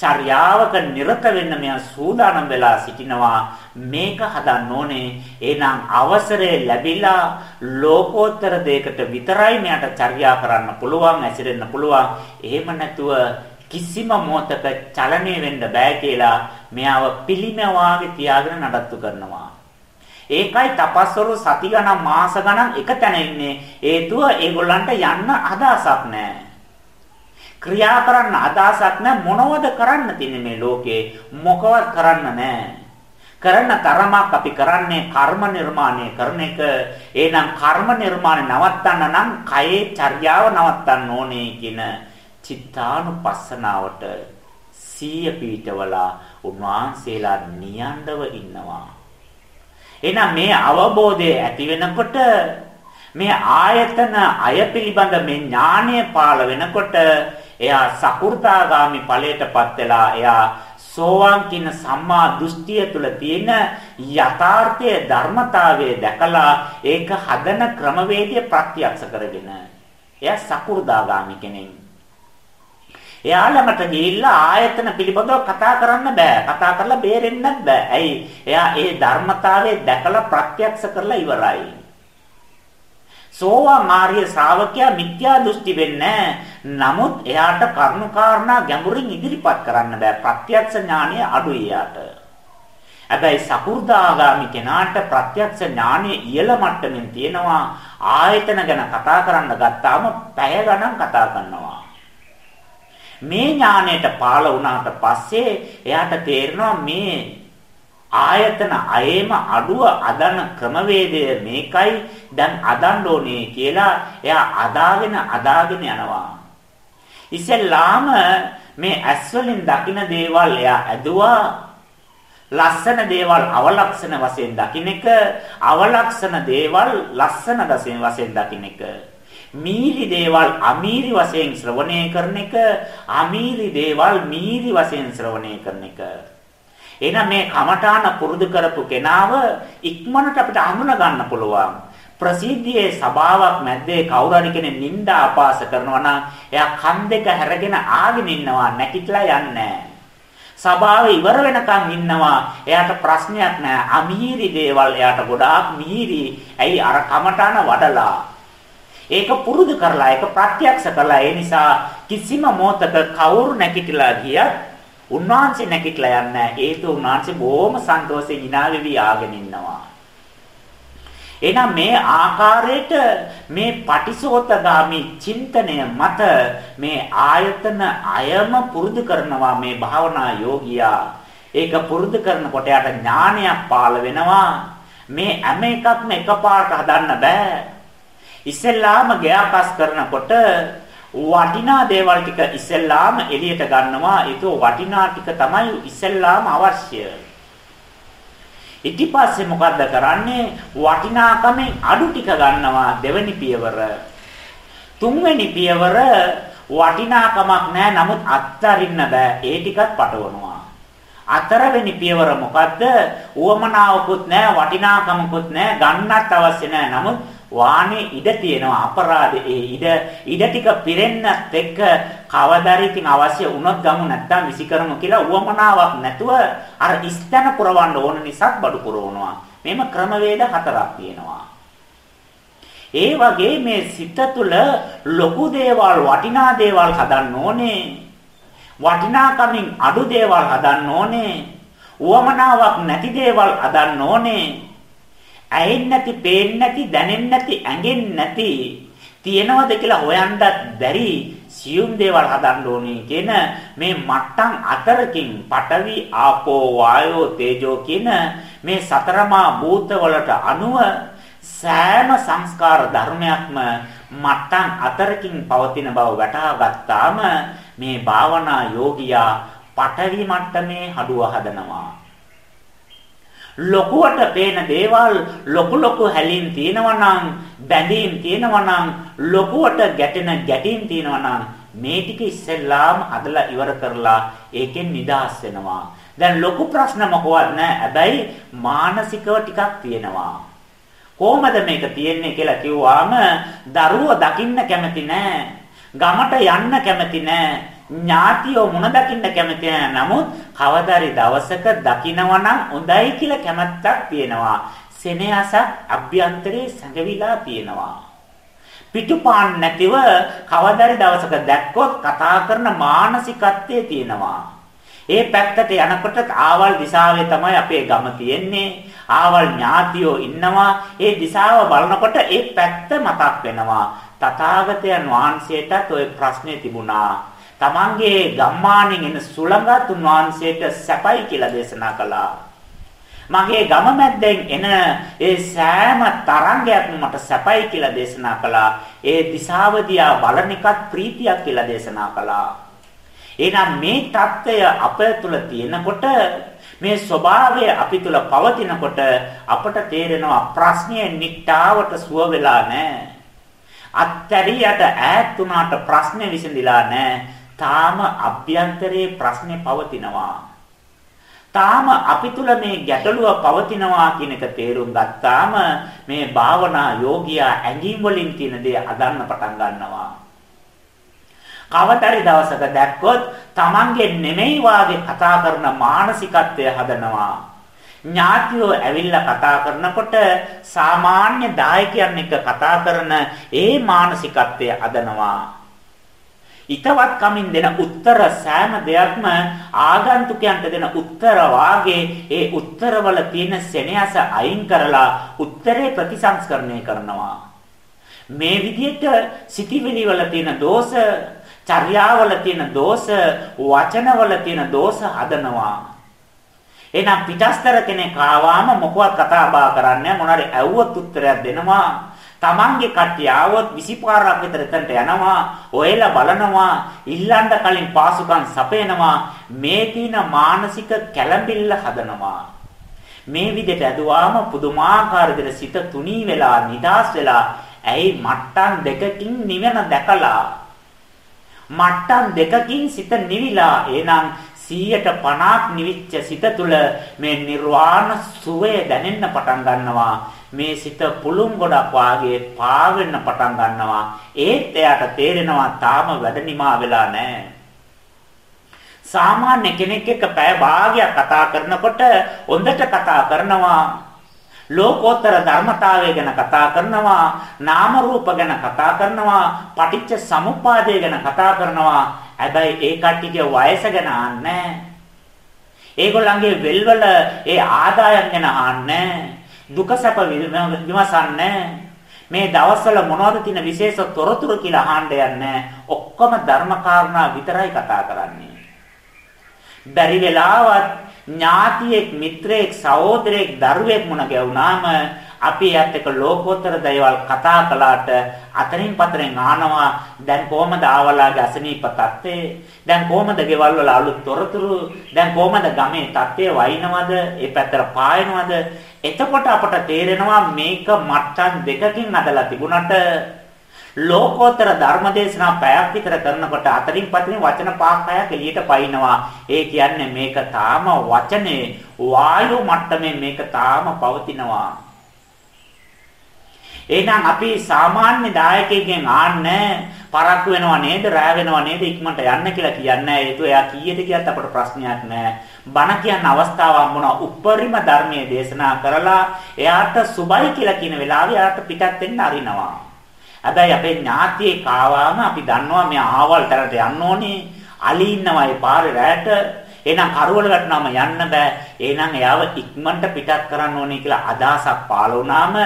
චර්යාවක නිරත වෙන්න මෙයා සූදානම් වෙලා සිටිනවා. මේක හදන්න ඕනේ. එහෙනම් අවසරය ලැබිලා ලෝකෝත්තර දෙයකට විතරයි මෙයාට චර්යා කරන්න පුළුවන් ඇසිරෙන්න පුළුවන්. එහෙම නැතුව කිසිම මොහතක චලනය වෙන්න බෑ කියලා මෙයාව පිළිම වාගේ තියාගෙන නඩත්තු කරනවා. ඒකයි තපස්වරු සති ගණන් මාස ගණන් එක තැන ඉන්නේ. හේතුව ඒගොල්ලන්ට යන්න අදහසක් නැහැ ක්‍රියා කරන්න අදහසක් නැහැ මොනවද කරන්න තියෙන්නේ මේ ලෝකේ? මොකවත් කරන්න නැහැ කරන තරමක් අපි කරන්නේ කර්ම නිර්මාණය කරන එක. එහෙනම් කර්ම නිර්මාණය නවත්තන්න නම් කයේ චර්යාව නවත්තන්න ඕනේ කියන චිත්තානුපස්සනාවට සීය පීඨවලා උන්වහන්සේලා නියඬව ඉන්නවා එහෙනම් මේ අවබෝධය ඇති වෙනකොට මේ ආයතන අය පිළිබඳ මේ ඥානය පාළ වෙනකොට එයා සකු르දාගාමි ඵලයටපත් වෙලා එයා සෝවාන් කියන සම්මා දෘෂ්ටිය තුල තියෙන යථාර්ථයේ ධර්මතාවය දැකලා ඒක හදන ක්‍රමවේදය ප්‍රත්‍යක්ෂ කරගෙන එයා සකු르දාගාමි කෙනෙක්. එයාලමට ගිහිල්ලා ආයතන පිළිබඳව කතා කරන්න බෑ. කතා කරලා බේරෙන්නත් බෑ. ඇයි? එයා ඒ ධර්මතාවය දැකලා ප්‍රත්‍යක්ෂ කරලා ඉවරයි. සෝවාන් ආර්ය ශ්‍රාවකයා මිත්‍යා දෘෂ්ටි වෙන්නේ නමුත් එයාට කරුණාකාරණා ගැඹුරින් ඉදිරිපත් කරන්න බෑ. ප්‍රත්‍යක්ෂ ඥානය අඩුයි යාට. හැබැයි සකු르දාගාමි කෙනාට ප්‍රත්‍යක්ෂ ඥානය ඉහළ මට්ටමින් තියෙනවා. ආයතන ගැන කතා කරන්න ගත්තාම පැය ගණන් කතා කරනවා. මේ ඥාණයට පාළ වුණාට පස්සේ එයාට තේරෙනවා මේ ආයතන අයේම අඩුව අදන ක්‍රමවේදය මේකයි. දැන් අදන්න ඕනේ කියලා එයා අදාගෙන අදාගෙන යනවා. ඉතින්ලාම මේ ඇස් වලින් දකින දේවල් එයා ඇදුවා. ලස්සන දේවල් අවලක්ෂණ වශයෙන් දකින්න එක අවලක්ෂණ දේවල් ලස්සන වශයෙන් දකින්න එක. මීරි දේවල් අමීරි වශයෙන් ශ්‍රවණය කරන එක අමීරි දේවල් මීරි වශයෙන් ශ්‍රවණය කරන එක එහෙනම් මේ කමඨාන පුරුදු කරපු කෙනාව ඉක්මනට අපිට අඳුන ගන්න පුළුවන් ප්‍රසිද්ධියේ සබාවක් මැද්දේ කවුරු හරි කෙනෙක් නිନ୍ଦා අපාස කරනවා නම් එයා කන් දෙක හැරගෙන ආගෙන ඉන්නවා නැකිట్లా යන්නේ නැහැ සභාව ඉවර වෙනකන් ඉන්නවා. එයාට ප්‍රශ්නයක් නෑ. අමීරි දේවල් එයාට ගොඩාක් මීරි. ඇයි අර කමටාන වඩලා ඒක පුරුදු කරලා ඒක ප්‍රත්‍යක්ෂ කරලා ඒ නිසා කිසිම මොහතක කවුරු නැකිట్లా ගියත් උන්වහන්සේ නැගිටලා යන්නේ නැහැ. හේතුව උන්වහන්සේ බොහොම සන්තෝෂයෙන් hina වෙවි ආගෙන ඉන්නවා. එහෙනම් මේ ආකාරයට මේ පටිසෝතගාමි චින්තනය මත මේ ආයතන අයම පුරුදු කරනවා මේ භාවනා යෝගියා. ඒක පුරුදු කරනකොට යාට ඥානයක් පාළ වෙනවා. මේ හැම එකක්ම එකපාරට හදන්න බෑ. ඉස්සෙල්ලාම ගෑපස් කරනකොට වටිනා දේවල් ටික ඉස්සෙල්ලාම එළියට ගන්නවා. ඒක වටිනා ටික තමයි ඉස්සෙල්ලාම අවශ්‍ය. ඊට පස්සේ මොකද්ද කරන්නේ? වටිනාකමෙන් අඩු ටික ගන්නවා දෙවෙනි පියවර. තුන්වෙනි පියවර වටිනාකමක් නැහැ නමුත් අත්තරින්න බෑ. ඒ ටිකත් පටවනවා. හතරවෙනි පියවර මොකද්ද? උවමනාවකුත් නැහැ, වටිනාකමකුත් නැහැ, ගන්නත් අවශ්‍ය නැහැ. නමුත් වාහනේ ඉඩ තියෙනවා අපරාධේ ඒ ඉඩ. ඉඩ ටික පිරෙන්නත් එක්ක කවදාරි ඉතින් අවශ්‍ය වුණොත් ගමු නැත්තම් විසි කරමු කියලා උවමනාවක් නැතුව අර ඉස්තන පුරවන්න ඕන නිසා බඩු පුරවනවා. මේම ක්‍රමවේද හතරක් තියෙනවා. ඒ වගේ මේ සිත තුළ ලොකු දේවල් වටිනා දේවල් හදන්න ඕනේ. වටිනාකමින් අඩු දේවල් හදන්න ඕනේ. උවමනාවක් නැති දේවල් හදන්න ඕනේ. ඇහෙන්නේ නැති, පේන්නේ නැති, දැනෙන්නේ නැති, ඇඟෙන්නේ නැති තියනවද කියලා හොයන්නත් බැරි සියුම් දේවල් හදන්න ඕනේ කියන මේ මට්ටම් අතරකින් පඨවි ආපෝ වායෝ තේජෝ කියන මේ සතරමා භූත වලට අනුව සෑම සංස්කාර ධර්මයක්ම මට්ටම් අතරකින් පවතින බව වටහා ගත්තාම මේ භාවනා යෝගියා පඨවි මට්ටමේ හඩුව හදනවා. ලොකුවට පේන දේවල් ලොකු ලොකු හැලීම් තියෙනවා නම් බැඳීම් තියෙනවා නම් ලොකුවට ගැටෙන ගැටීම් තියෙනවා නම් මේ ටික ඉස්සෙල්ලාම අදලා ඉවර කරලා ඒකෙන් නිදහස් වෙනවා. දැන් ලොකු ප්‍රශ්න මොකවත් නැහැ. හැබැයි මානසිකව ටිකක් තියෙනවා. කොහොමද මේක තියෙන්නේ කියලා කිව්වාම දරුවෝ දකින්න කැමති නැහැ. ගමට යන්න කැමති නැහැ. ඥාතියෝ මුණ දකින්න කැමති නැහැ. නමුත් කවදාරි දවසක දකින්නවනම් හොඳයි කියලා කැමැත්තක් තියෙනවා. සෙනෙහසක් අභ්‍යන්තරේ සැඟවිලා තියෙනවා. පිටුපාන් නැතිව කවදාරි දවසක දැක්කොත් කතා කරන මානසිකත්වයේ තියෙනවා. ඒ පැත්තට යනකොට ආවල් දිශාවේ තමයි අපේ ගම තියෙන්නේ. ආවල් ඥාතියෝ ඉන්නවා. ඒ දිශාව බලනකොට ඒ පැත්ත මතක් වෙනවා. තථාගතයන් වහන්සේටත් ওই ප්‍රශ්නේ තිබුණා. තමන්ගේ ගම්මානෙන් එන සුළඟත් උන්වහන්සේට සැපයි කියලා දේශනා කළා. මගේ ගම මැද්දෙන් එන ඒ සෑම තරංගයක්ම මට සැපයි කියලා දේශනා කළා. ඒ දිශාව දිහා බලන එකත් ප්‍රීතියක් කියලා දේශනා කළා. එහෙනම් මේ தত্ত্বය අප තුළ තියෙනකොට මේ ස්වභාවය අපි තුල පවතිනකොට අපට තේරෙනවා ප්‍රශ්නය නිට්ටාවට සුව වෙලා නැහැ. අත්තරියට ඈත් වුණාට ප්‍රශ්නේ විසඳිලා නැහැ. තාම අභ්‍යන්තරයේ ප්‍රශ්නේ පවතිනවා. තාම අපි තුල මේ ගැටලුව පවතිනවා කියන එක තේරුම් ගත්තාම මේ භාවනා යෝගියා ඇඟින් වලින් තියෙන දේ අදන්න පටන් ගන්නවා. කවතරි දවසක දැක්කොත් Tamange නෙමෙයි වාගේ කතා කරන මානසිකත්වය හදනවා. ඥාතියෝ ඇවිල්ලා කතා කරනකොට සාමාන්‍ය දායකයන් එක්ක කතා කරන ඒ මානසිකත්වය හදනවා. ිතවත් කමින් දෙන උත්තර සෑම දෙයක්ම ආගන්තුකයන්ට දෙන උත්තර වාගේ ඒ උත්තරවල තියෙන සෙනෙහස අයින් කරලා උත්තරේ ප්‍රතිසංස්කරණය කරනවා මේ විදිහට සිටිවිලි වල තියෙන දෝෂ චර්යාවල තියෙන දෝෂ, වචනවල තියෙන දෝෂ හදනවා. එහෙනම් පිටස්තර කෙනෙක් ආවම මොකවත් කතා බහ කරන්නේ මොනාරි ඇව්වොත් උත්තරයක් දෙනවා. තමන්ගේ කට්ටිය ආවොත් 20 පාරක් විතර එතනට යනවා ඔයලා බලනවා ඉල්ලන්න කලින් පාසුකම් සපයනවා මේ තියෙන මානසික කැළඹිල්ල හදනවා. මේ විදිහට ඇදුවාම පුදුමාකාර විදිහට සිත තුනී වෙලා නිදාස් වෙලා ඇයි මට්ටම් දෙකකින් නිවන දැකලා? මට්ටම් දෙකකින් සිත නිවිලා එනම් 150ක් නිවිච්ච සිත තුළ මේ නිර්වාණ සුවය දැනෙන්න පටන් ගන්නවා. මේ සිත පුළුම් ගොඩක් වාගේ පාවෙන්න පටන් ගන්නවා. ඒත් එයාට තේරෙනවා තාම වැඩ නිමා වෙලා නැහැ සාමාන්‍ය කෙනෙක් එක්ක පැය භාගයක් කතා කරනකොට හොඳට කතා කරනවා. ලෝකෝත්තර ධර්මතාවය ගැන කතා කරනවා. නාම රූප ගැන කතා කරනවා. පටිච්ච සමුප්පාදය ගැන කතා කරනවා. හැබැයි ඒ කට්ටියගේ වයස ගැන අහන්නේ ඒගොල්ලන්ගේ වෙල්වල ඒ ආදායම් ගැන අහන්නේ දුක සැප විමසන්නේ මේ දවස්වල මොනවද තියෙන විශේෂ තොරතුරු කියලා අහන්න යන්නේ ඔක්කොම ධර්ම කාරණා විතරයි කතා කරන්නේ. බැරි වෙලාවත් ඥාතියෙක් මිත්‍රයෙක් සහෝදරයෙක් දරුවෙක් මුණ ගැවුනාම අපි යත් එක ලෝකෝත්තර දේවල් කතා කළාට අතරින් පතරින් ආනවා. දැන් කොහමද ආවලාගේ අසනීප තත්ත්වේ දැන් කොහමද ගෙවල් වල අලුත් තොරතුරු? දැන් කොහමද ගමේ තත්ත්වය වයින්වද ඒ පැත්තට පායනවද? එතකොට අපට තේරෙනවා මේක මට්ටම් දෙකකින් අදලා තිබුණට. ලෝකෝත්තර ධර්මදේශනා පැයක් විතර කරනකොට අතරින් පතරින් වචන පහක් හයක් එළියට පයින්නවා. ඒ කියන්නේ මේක තාම වචනේ. වායු මට්ටමේ මේක තාම පවතිනවා. එහෙනම් අපි සාමාන්‍ය දායකයෙක්ගෙන් ආන්නේ පරක්කු වෙනව නේද රෑ වෙනව නේද ඉක්මනට යන්න කියලා කියන්නේ ඒතු එයා කීයට ගියත් අපට ප්‍රශ්නයක් නැහැ බණ කියන අවස්ථාවක් මොනවා උප්පරිම ධර්මයේ දේශනා කරලා එයාට සුබයි කියලා කියන වෙලාවේ එයාට පිටත් වෙන්න අරිනවා හැබැයි අපේ ඥාතියෙක් ආවම අපි දන්නවා මේ ආවල් තරට යන්න ඕනේ. අලි ඉන්නවා ඒ පාරේ රැට. එහෙනම් කරවල වැටුනම යන්න බෑ. එහෙනම් එයාව ඉක්මනට පිටත් කරන්න ඕනේ කියලා අදහසක් පාළ වුණාම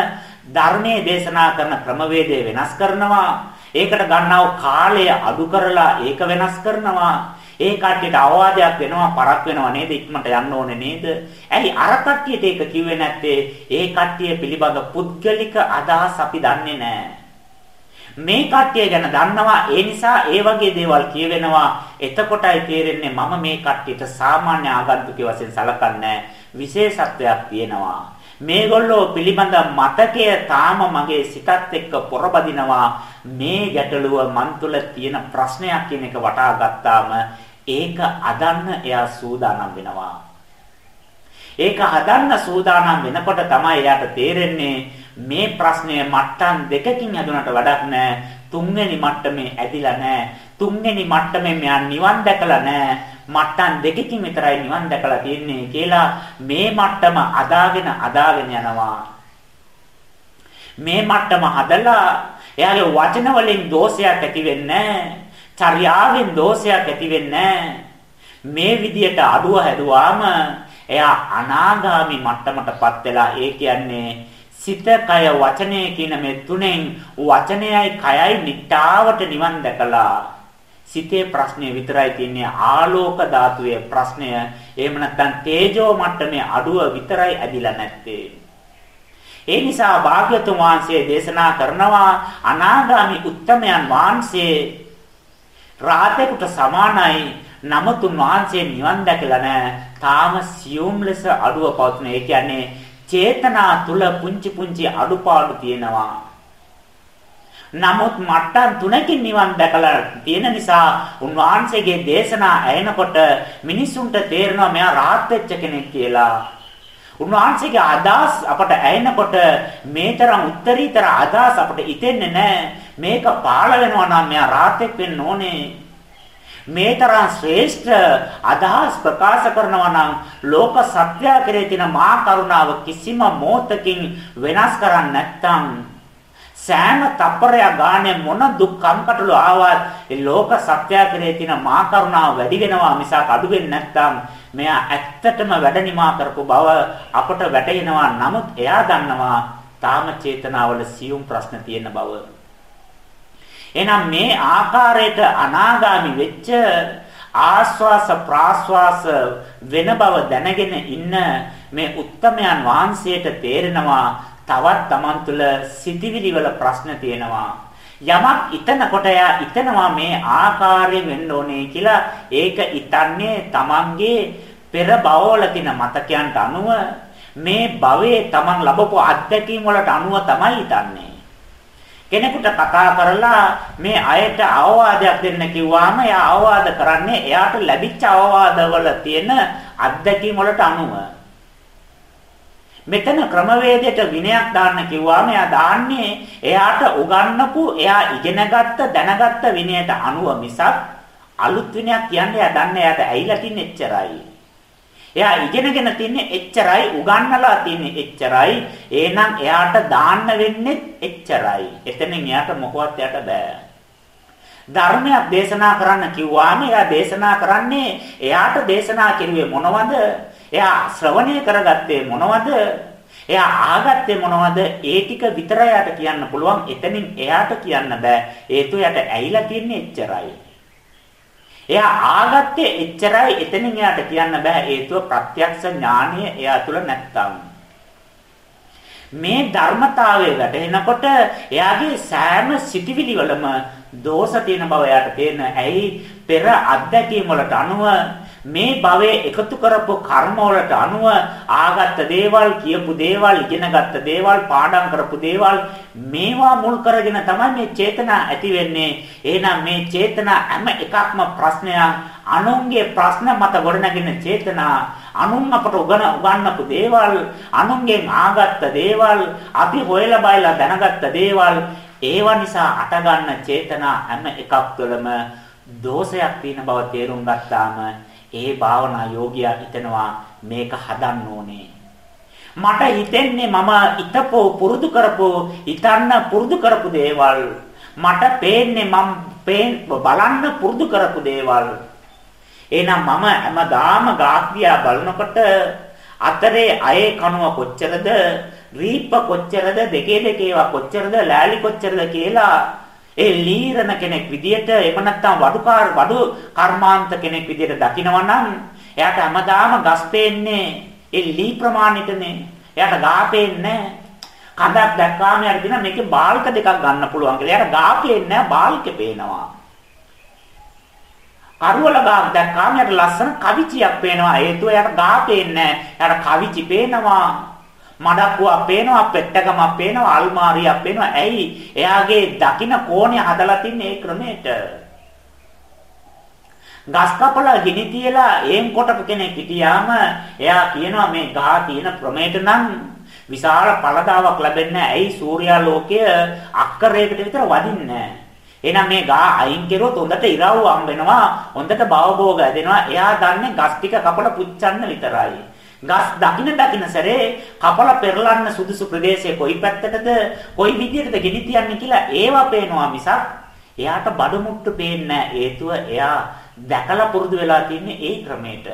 ධර්මයේ දේශනා කරන ක්‍රමවේදය වෙනස් කරනවා. ඒකට ගන්නව කාලය අඩු කරලා ඒක වෙනස් කරනවා. ඒ කට්ටියට අවවාදයක් වෙනවා පරක් වෙනව නේද ඉක්මනට යන්න ඕනේ නේද? ඇයි අර කට්ටියට ඒක කිව්වේ නැත්තේ? ඒ කට්ටිය පිළිබඳ පුද්ගලික අදහස් අපි දන්නේ නැහැ. මේ කට්ටිය ගැන දන්නවා ඒ නිසා ඒ වගේ දේවල් කියවෙනවා එතකොටයි තේරෙන්නේ මම මේ කට්ටියට සාමාන්‍ය ආගන්තුකයෙක් වශයෙන් සලකන්නේ විශේෂත්වයක් තියෙනවා මේගොල්ලෝ පිළිබඳ මතකය තාම මගේ සිතත් එක්ක පොරබදිනවා. මේ ගැටලුව මන් තුළ තියෙන ප්‍රශ්නයක් කියන එක වටා ගත්තාම ඒක අදන්න එයා සූදානම් වෙනවා. ඒක හදන්න සූදානම් වෙනකොට තමයි එයාට තේරෙන්නේ මේ ප්‍රශ්නය මට්ටම් දෙකකින් හදුනට වැඩක් නැහැ තුන්වෙනි මට්ටමේ ඇදිලා නැහැ තුන්වෙනි මට්ටමේ මෙයා නිවන් දැකලා නැහැ මට්ටම් දෙකකින් විතරයි නිවන් දැකලා තියෙන්නේ කියලා මේ මට්ටම අදාගෙන අදාගෙන යනවා. මේ මට්ටම හදලා එයාගේ වචන වලින් දෝෂයක් ඇති වෙන්නේ චර්යාවෙන් දෝෂයක් ඇති වෙන්නේ මේ විදියට අඩුව හැදුවාම එයා අනාගාමි මට්ටමටපත් වෙලා ඒ කියන්නේ සිත කය වචනය කියන මේ තුනෙන් වචනයයි කයයි නිට්ටාවට නිවන් දැකලා සිතේ ප්‍රශ්නේ විතරයි තියෙන්නේ ආලෝක ධාතුවේ ප්‍රශ්නය එහෙම නැත්නම් තේජෝ මට්ටමේ අඩුව විතරයි ඇදිලා නැත්තේ ඒ නිසා භාග්‍යතුන් වහන්සේ දේශනා කරනවා අනාගාමි උත්තමයන් වහන්සේ රාතේකට සමානයි නමුතුන් වහන්සේ නිවන් දැකලා නැහැ. තාම සියුම් ලෙස අඩුව පවතුන. ඒ කියන්නේ චේතනා තුල පුංචි පුංචි අඩුපාඩු තියෙනවා. නමුත් මට්ටම් තුනකින් නිවන් දැකලා තියෙන නිසා උන්වහන්සේගේ දේශනා ඇහෙනකොට මිනිසුන්ට තේරෙනවා මෙයා rahat වෙච්ච කෙනෙක් කියලා. උන්වහන්සේගේ අදහස් අපට ඇහෙනකොට මේ තරම් උත්තරීතර අදහස් අපට හිතෙන්නේ නැහැ. මේක පාළ වෙනවා නම් මෙයා රාතෙක් වෙන්න ඕනේ. මේ තරම් ශ්‍රේෂ්ඨ අදහස් ප්‍රකාශ කරනවා නම් ලෝක සත්‍යය කෙරේ තියෙන මහා කරුණාව කිසිම මොහතකින් වෙනස් කරන්නේ නැත්නම් සෑම තප්පරයක් ගානේ මොන දුක් කම්කටොළු ආවත් ඒ ලෝක සත්‍යය කෙරේ තියෙන මහා කරුණාව වැඩි වෙනවා මිසක් අඩු වෙන්නේ නැත්නම් මෙයා ඇත්තටම වැඩ නිමා කරපු බව අපට වැටහෙනවා. නමුත් එයා දන්නවා තාම චේතනාවල සියුම් ප්‍රශ්න තියෙන බව. එහෙනම් මේ ආකාරයට අනාගාමි වෙච්ච ආස්වාස ප්‍රාස්වාස වෙන බව දැනගෙන ඉන්න මේ උත්තමයන් වහන්සේට තේරෙනවා තවත් Taman තුල සිටිවිලි වල ප්‍රශ්න තියෙනවා යමක් ඉතනකොට එයා ඉතනවා මේ ආකාරයෙන් වෙන්න ඕනේ කියලා ඒක ඉතන්නේ Tamanගේ පෙර භවවල තියෙන මතකයන්ට අනුව මේ භවයේ Taman ලැබපු අත්දැකීම් වලට අනුව තමයි ඉතන්නේ කෙනෙකුට කතා කරලා මේ අයට අවවාදයක් දෙන්න කිව්වම එයා අවවාද කරන්නේ එයාට ලැබිච්ච අවවාදවල තියෙන අත්දැකීම් වලට අනුව. මෙතන ක්‍රමවේදයට විනයක් දාන්න කිව්වම එයා දාන්නේ එයාට උගන්නපු එයා ඉගෙනගත්ත දැනගත්ත විනයට අනුව මිසක් අලුත් විනයක් කියන්නේ එයා දන්නේ එයාට ඇයිලා තින්නේ එච්චරයි. එයා ඉගෙනගෙන තින්නේ එච්චරයි උගන්නලා තින්නේ එච්චරයි. එහෙනම් එයාට දාන්න වෙන්නේ එච්චරයි. එතනින් එයාට මොකවත් යට බෑ. ධර්මයක් දේශනා කරන්න කිව්වාම එයා දේශනා කරන්නේ එයාට දේශනා කෙරුවේ මොනවද? එයා ශ්‍රවණය කරගත්තේ මොනවද? එයා ආගත්තේ මොනවද? ඒ ටික විතරයි යාට කියන්න පුළුවන්. එතනින් එයාට කියන්න බෑ. හේතුව යට ඇහිලා තින්නේ එච්චරයි. එයා ආගත්තේ එච්චරයි. එතනින් එයාට කියන්න බෑ. හේතුව ප්‍රත්‍යක්ෂ ඥානය එයා තුල නැත්තම්. මේ ධර්මතාවය වැටෙනකොට එයාගේ සෑම සිටිවිලි වලම දෝෂ තියෙන බව එයාට තේරෙන. ඇයි? පෙර අත්දැකීම් වලට අනුව මේ භවයේ එකතු කරපු කර්ම වලට අනුව ආගත්ත දේවල් කියපු දේවල් ඉගෙනගත්ත දේවල් පාඩම් කරපු දේවල් මේවා මුල් කරගෙන තමයි මේ චේතනා ඇති වෙන්නේ. එහෙනම් මේ චේතනා හැම එකක්ම ප්‍රශ්නයක්. අනුන්ගේ ප්‍රශ්න මත ගොඩනගෙන චේතනා. අනුන් අපට උගන උගන්වපු දේවල් අනුන්ගෙන් ආගත්ත දේවල් අපි හොයලා බලලා දැනගත්ත දේවල් ඒවා නිසා අටගන්න චේතනා හැම එකක් තුළම දෝෂයක් තියෙන බව තේරුම් ගත්තාම ඒ භාවනා යෝගියා හිතනවා මේක හදන්න ඕනේ. මට හිතෙන්නේ මම ිතපෝ පුරුදු කරපෝ හිතන්න පුරුදු කරපු දේවල් මට පේන්නේ මම බලන්න පුරුදු කරපු දේවල් එහෙනම් මම හැමදාම ගාක්‍රියා බලනකොට අතරේ අයේ කනුව කොච්චරද රීප්ප කොච්චරද දෙකේ දෙකේවා කොච්චරද ලෑලි කොච්චරද කියලා ඒ ලීරණ කෙනෙක් විදියට එහෙම නැත්නම් වඩුකාර වඩු කර්මාන්ත කෙනෙක් විදියට දකිනවා නම් එයාට හැමදාම ගස් පේන්නේ ඒ ලී ප්‍රමාණිතනේ. එයාට ගා පේන්නේ කඳක් දැක්කාම යාට දින මේකේ බාල්ක දෙකක් ගන්න පුළුවන් කියලා. එයාට ගා පේන්නේ නැහැ බාල්කේ පේනවා. කරවල ගාක් දැක්කාම යාට ලස්සන කවිචියක් පේනවා. හේතුව එයාට ගා පේන්නේ නැහැ. එයාට කවිචි පේනවා. මඩක්කුවක් පේනවා, පෙට්ටකමක් පේනවා, අල්මාරියක් පේනවා. ඇයි? එයාගේ දකින්න කෝණය හදලා තින්නේ ඒ ක්‍රමයට. ගස් කපලා ගිනි තියලා එම් කොටපු කෙනෙක් හිටියාම එයා කියනවා මේ ගහ තියෙන ක්‍රමයට නම් විශාල පළදාවක් ලැබෙන්නේ ඇයි සූර්යාලෝකය අක්කරයකට විතර වදින්නේ එහෙනම් මේ ගා අයින් කෙරුවොත් හොඳට ඉරව් හම් වෙනවා හොඳට භවභෝග ඇදෙනවා එයා දන්නේ ගස් ටික කපලා පුච්චන්න විතරයි ගස් දකින්න දකින්න සැරේ කපලා පෙරලන්න සුදුසු ප්‍රදේශයේ කොයි පැත්තටද කොයි විදියටද ගෙඩි තියන්නේ කියලා ඒවා පේනවා මිසක් එයාට බඩු මුට්ටු පේන්නේ හේතුව එයා දැකලා පුරුදු වෙලා තින්නේ ඒ ක්‍රමයට.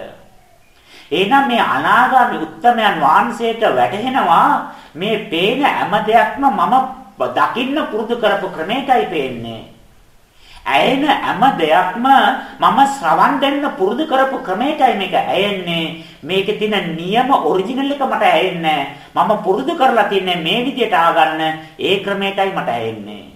එහෙනම් මේ අනාගාමි උත්තමයන් වහන්සේට වැටහෙනවා මේ පේන හැම දෙයක්ම මම දකින්න පුරුදු කරපු ක්‍රමයටයි පේන්නේ. ඇයෙන හැම දෙයක්ම මම ශ්‍රවණ දෙන්න පුරුදු කරපු ක්‍රමයටයි මේක ඇයෙන්නේ. මේකේ තියෙන නියම ඔරිජිනල් එක මට ඇයෙන්නේ මම පුරුදු කරලා තියන්නේ මේ විදියට ආගන්න ඒ ක්‍රමයටයි මට ඇයෙන්නේ.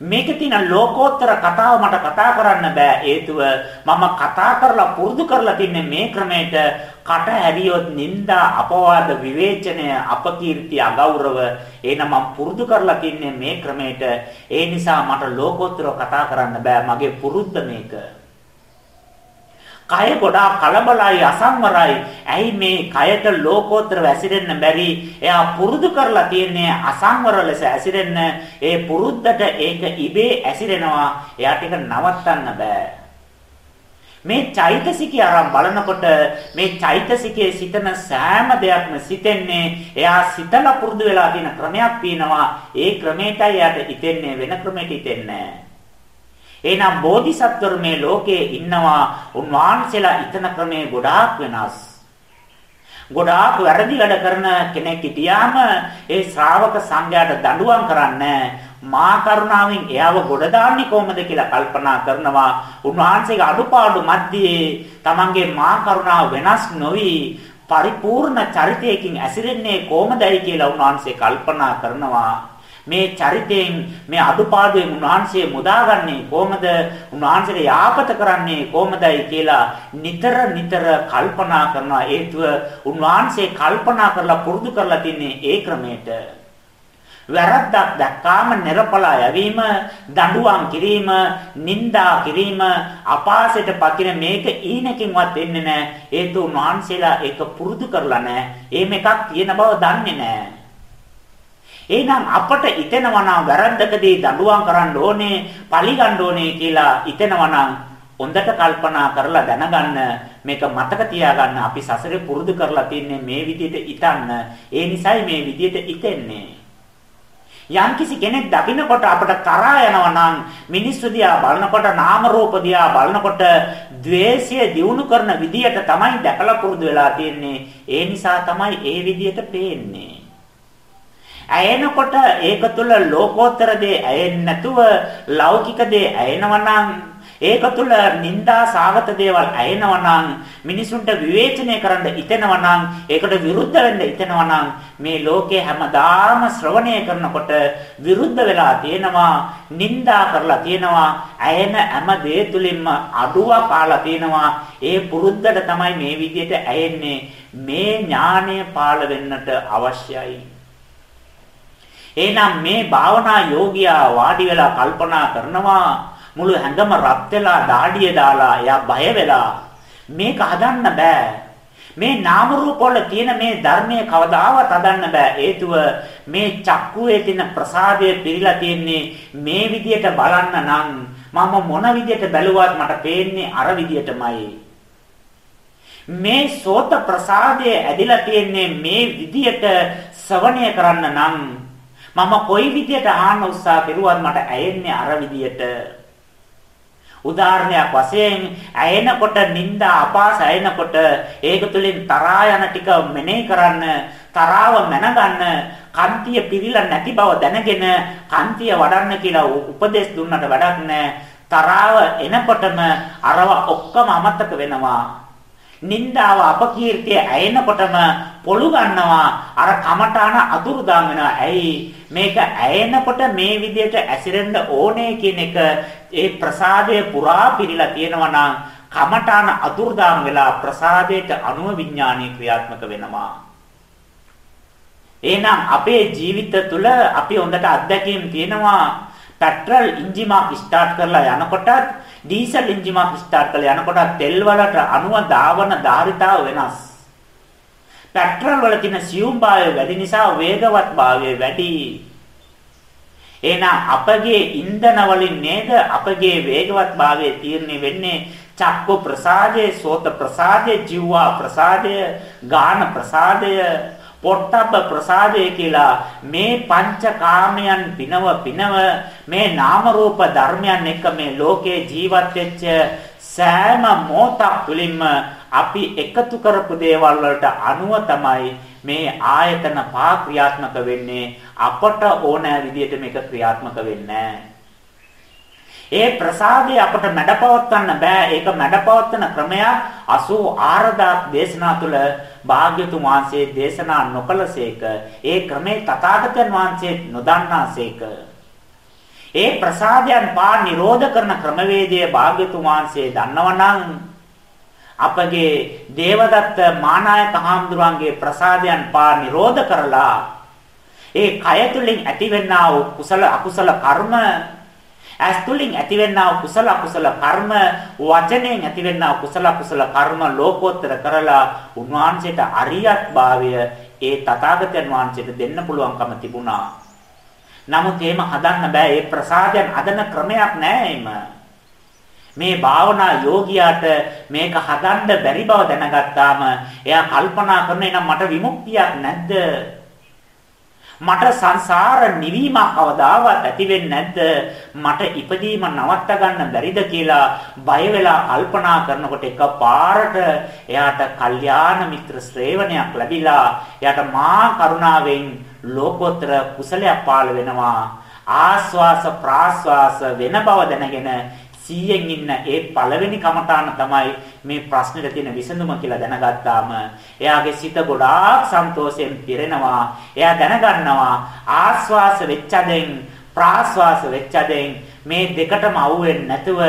මේකේ තියෙන ලෝකෝත්තර කතාව මට කතා කරන්න බෑ. හේතුව මම කතා කරලා පුරුදු කරලා තින්නේ මේ ක්‍රමයට කට හැරියොත් නිന്ദා අපවාද විවේචනය අපකීර්ති අගෞරව එනනම් මම පුරුදු කරලා තින්නේ මේ ක්‍රමයට. ඒ නිසා මට ලෝකෝත්තරව කතා කරන්න බෑ. මගේ පුරුද්ද මේක. කය ගොඩාක් කලබලයි අසංවරයි. ඇයි මේ කයට ලෝකෝත්තර වැසිරෙන්න බැරි? එයා පුරුදු කරලා තියෙන්නේ අසංවර ලෙස ඇසිරෙන්න. ඒ පුරුද්දට ඒක ඉබේ ඇසිරෙනවා. එයාට ඒක නවත්තන්න බෑ. මේ චෛතසිකය අරන් බලනකොට මේ චෛතසිකයේ සිතන සෑම දෙයක්ම සිතෙන්නේ එයා සිතලා පුරුදු වෙලා තියෙන ක්‍රමයක් තියෙනවා ඒ ක්‍රමයටයි එයාට හිතෙන්නේ වෙන ක්‍රමයකට හිතෙන්නේ නැහැ එහෙනම් බෝධිසත්වරු මේ ලෝකයේ ඉන්නවා උන්වහන්සේලා ඊතන ක්‍රමේ ගොඩාක් වෙනස්. ගොඩාක් වැරදි වැඩ කරන කෙනෙක් හිටියාම ඒ ශ්‍රාවක සංඝයාට දඬුවම් කරන්නේ මා කරුණාවෙන් එයාව ගොඩ දාන්නේ කොහොමද කියලා කල්පනා කරනවා. උන්වහන්සේගේ අඩුපාඩු මැද්දේ තමන්ගේ මා කරුණාව වෙනස් නොවි පරිපූර්ණ චරිතයකින් ඇසිරෙන්නේ කොහොමදයි කියලා උන්වහන්සේ කල්පනා කරනවා. මේ චරිතයෙන් මේ අඩුපාඩුවෙන් උන්වහන්සේ මුදාගන්නේ කොහොමද? උන්වහන්සේට යාපත කරන්නේ කොහොමදයි කියලා නිතර නිතර කල්පනා කරනවා. හේතුව උන්වහන්සේ කල්පනා කරලා පුරුදු කරලා තින්නේ ඒ ක්‍රමයට. වැරද්දක් දැක්කාම නිර්පලා යවීම, දඬුවම් කිරීම, නිନ୍ଦා කිරීම, අපාසයට පතින මේක ඊනකින්වත් එන්නේ නැහැ. හේතු උන්වහන්සේලා ඒක පුරුදු කරලා නැහැ. එහෙම එකක් තියෙන බව දන්නේ නැහැ. එහෙනම් අපට හිතෙනවා නම් වැරද්දකදී දඬුවම් කරන්න ඕනේ, පලි ගන්න ඕනේ කියලා හිතෙනවා නම් හොඳට කල්පනා කරලා දැනගන්න මේක මතක තියාගන්න අපි සසරේ පුරුදු කරලා තින්නේ මේ විදිහට හිතන්න. ඒ නිසයි මේ විදිහට හිතෙන්නේ. යම්කිසි කෙනෙක් දකින්නකොට අපට කරා යනවා නම් මිනිස්සු දිහා බලනකොට නාම රූප දිහා බලනකොට द्वේෂය දියුණු කරන විදියට තමයි දැකලා පුරුදු වෙලා තියෙන්නේ ඒ නිසා තමයි ඒ විදියට පේන්නේ ඇයෙනකොට ඒක තුළ ලෝකෝත්තර දේ ඇයෙන්නේ නැතුව ලෞකික දේ ඇයෙනවා ඒක තුළ නිന്ദා සාගත දේවල් ඇයෙනවා නම් මිනිසුන්ට විවේචනය කරන්න ඉතෙනවා නම් ඒකට විරුද්ධ වෙන්න ඉතෙනවා නම් මේ ලෝකේ හැමදාම ශ්‍රවණය කරනකොට විරුද්ධ වෙලා තියෙනවා නිന്ദා කරලා තියෙනවා ඇයෙන හැම දේ තුලින්ම අඩුව කාලා තියෙනවා. ඒ පුරුද්දට තමයි මේ විදිහට ඇයෙන්නේ. මේ ඥාණය පාළ වෙන්නට අවශ්‍යයි. එහෙනම් මේ භාවනා යෝගියා වාඩි වෙලා කල්පනා කරනවා මුළු හැඟම රත් වෙලා දාඩිය දාලා එයා බය වෙලා මේක හදන්න බෑ. මේ නාම රූප වල තියෙන මේ ධර්මයේ කවදාවත් හදන්න බෑ. හේතුව මේ චක්කුවේ තියෙන ප්‍රසාදය පිරීලා තියෙන්නේ මේ විදියට බලන්න නම් මම මොන විදියට බැලුවත් මට පේන්නේ අර විදියටමයි. මේ සෝත ප්‍රසාදය ඇදිලා තියෙන්නේ මේ විදියට ශ්‍රවණය කරන්න නම් මම කොයි විදියට ආන්න උත්සාහ කෙරුවත් මට ඇයෙන්නේ අර විදියට. උදාහරණයක් වශයෙන් ඇයෙනකොට නිന്ദා අපාස ඇයෙනකොට ඒක තුලින් තරහා යන ටික මෙනෙහි කරන්න තරාව මැනගන්න කන්තිය පිරීලා නැති බව දැනගෙන කන්තිය වඩන්න කියලා උපදේශ දුන්නට වැඩක් නැහැ තරාව එනකොටම අරව ඔක්කොම අමතක වෙනවා නින්දාව අපකීර්තිය ඇයෙනකොටම පොළු ගන්නවා. අර කමඨාන අතුරුදාන් වෙනවා ඇයි? මේක ඇයෙනකොට මේ විදිහට ඇසිරෙන්න ඕනේ කියන එක ඒ ප්‍රසාදය පුරා පිරීලා තියෙනවා නම් කමඨාන අතුරුදාන් වෙලා ප්‍රසාදයට අනුව විඥානීය ක්‍රියාත්මක වෙනවා. එහෙනම් අපේ ජීවිත තුළ අපි හොඳට අත්දැකීම් තියෙනවා. පෙට්‍රල් එන්ජිමක් ස්ටාර්ට් කරලා යනකොටත් ඩීසල් එන්ජිමක් ස්ටාර්ට් කරලා යනකොටත් තෙල් වලට අණුව දාවන ධාරිතාව වෙනස්. පෙට්‍රල් වල තියෙන සියුම් භාවය වැඩි නිසා වේගවත් භාවය වැඩි. එහෙනම් අපගේ ඉන්ධන වලින් නේද අපගේ වේගවත් භාවය තීරණය වෙන්නේ චක්ක ප්‍රසාදයේ සෝත ප්‍රසාදයේ ජීවා ප්‍රසාදය ගාන ප්‍රසාදය පොට්ටබ්බ ප්‍රසාදය කියලා මේ පංචකාමයන් පිනව පිනව මේ නාම රූප ධර්මයන් එක්ක මේ ලෝකේ ජීවත් වෙච්ච සෑම මොහොතක් තුළින්ම අපි එකතු කරපු දේවල් වලට අනුව තමයි මේ ආයතන පහ ක්‍රියාත්මක වෙන්නේ. අපට ඕන විදිහට මේක ක්‍රියාත්මක වෙන්නේ. ඒ ප්‍රසාදය අපට මැඩපවත්වන්න බෑ. ඒක මැඩපවත්වන ක්‍රමයක් 84000 දේශනා තුළ භාග්‍යතුන් වහන්සේ දේශනා නොකළසේක. ඒ ක්‍රමේ තථාගතයන් වහන්සේ නොදන්නාසේක. ඒ ප්‍රසාදයන් පා නිරෝධ කරන ක්‍රමවේදය භාග්‍යතුන් වහන්සේ දන්නවනම් අපගේ දේවදත්ත මානායක හාමුදුරන්ගේ ප්‍රසාදයන් පා නිරෝධ කරලා ඒ කය තුලින් ඇතිවෙනා වූ කුසල අකුසල කර්ම ඇස් තුලින් ඇතිවෙනා කුසල අකුසල කර්ම වචනයෙන් ඇතිවෙනා කුසල අකුසල කර්ම ලෝකෝත්තර කරලා උන්වහන්සේට අරියත් භාවය ඒ තථාගතයන් වහන්සේට දෙන්න පුළුවන්කම තිබුණා. නමුත් එහෙම හදන්න බෑ. ඒ ප්‍රසාදයන් හදන ක්‍රමයක් නෑ එම. මේ භාවනා යෝගියාට මේක හදන්න බැරි බව දැනගත්තාම එයා කල්පනා කරන එනම් මට විමුක්තියක් නැද්ද? මට සංසාර නිවීමක් කවදාවත් ඇති වෙන්නේ නැද්ද? මට ඉපදීම නවත්ත ගන්න බැරිද කියලා බය වෙලා කල්පනා කරනකොට එකපාරට එයාට කල්යාණ මිත්‍ර ශ්‍රේවණයක් ලැබිලා එයාට මා කරුණාවෙන් ලෝකෝත්තර කුසලයක් පාළ වෙනවා. ආස්වාස ප්‍රාස්වාස වෙන බව දැනගෙන 100න් ඉන්න ඒ පළවෙනි කමඨාන තමයි මේ ප්‍රශ්නෙට තියෙන විසඳුම කියලා දැනගත්තාම එයාගේ සිත ගොඩාක් සන්තෝෂයෙන් පිරෙනවා. එයා දැනගන්නවා ආස්වාස වෙච්චදෙන් ප්‍රාස්වාස වෙච්චදෙන් මේ දෙකටම අහුවෙන්නේ නැතුව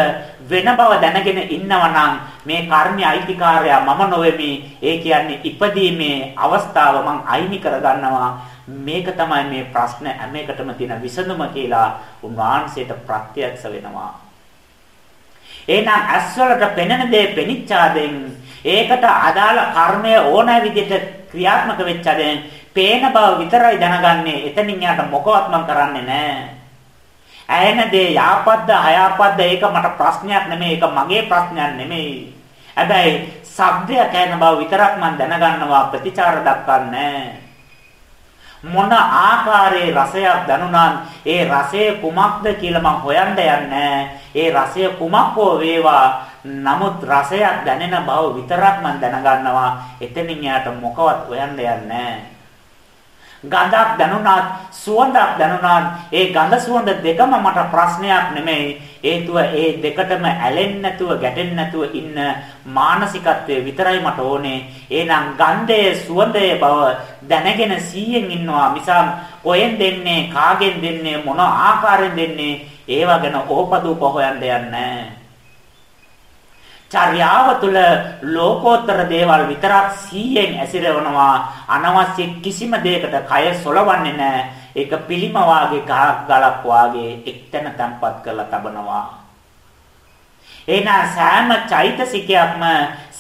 වෙන බව දැනගෙන ඉන්නවනම් මේ කර්මයේ අයිතිකාරයා මම නොවෙමි. ඒ කියන්නේ ඉපදීමේ අවස්ථාව මං අයිනි කරගන්නවා. මේක තමයි මේ ප්‍රශ්න හැම එකටම තියෙන විසඳුම කියලා උන්වහන්සේට ප්‍රත්‍යක්ෂ වෙනවා. එහෙනම් ඇස් වලට පෙනෙන දේ පෙනිච්චාදෙන් ඒකට අදාළ කර්මය ඕන විදිහට ක්‍රියාත්මක වෙච්චාදෙන් පේන බව විතරයි දැනගන්නේ. එතනින් යාට මොකවත් මම කරන්නේ නැහැ. ඇයෙන දේ යාපද්ද අයාපද්ද ඒක මට ප්‍රශ්නයක් නෙමෙයි. ඒක මගේ ප්‍රශ්නයක් නෙමෙයි. හැබැයි ශබ්දය කැන බව විතරක් මම දැනගන්නවා ප්‍රතිචාර දක්වන්නේ මොන ආකාරයේ රසයක් දැනුණත් ඒ රසය කුමක්ද කියලා මම හොයන්න යන්නේ. ඒ රසය කුමක් හෝ වේවා. නමුත් රසයක් දැනෙන බව විතරක් මම දැනගන්නවා. එතනින් යාට මොකවත් හොයන්න යන්නේ. ගඳක් දැනුණත් සුවඳක් දැනුණත් ඒ ගඳ සුවඳ දෙකම මට ප්‍රශ්නයක් නෙමෙයි. හේතුව ඒ දෙකටම ඇලෙන්නේ නැතුව ගැටෙන්නේ නැතුව ඉන්න මානසිකත්වයේ විතරයි මට ඕනේ. එහෙනම් ගන්ධයේ සුවඳයේ බව දැනගෙන 100න් ඉන්නවා මිසම් කොහෙන් දෙන්නේ කාගෙන් දෙන්නේ මොන ආකාරයෙන් දෙන්නේ ඒවා ගැන ඕපදූප හොයන්න යන්නේ. චර්යාව තුළ ලෝකෝත්තර දේවල් විතරක් 100න් ඇසිරවනවා. අනවශ්‍ය කිසිම දෙයකට කය සොලවන්නේ නැහැ. ඒක පිළිම වාගේ ගලක් වාගේ එක්තැන තැම්පත් කරලා තබනවා. එහෙනම් සෑම චෛතසිකයක්ම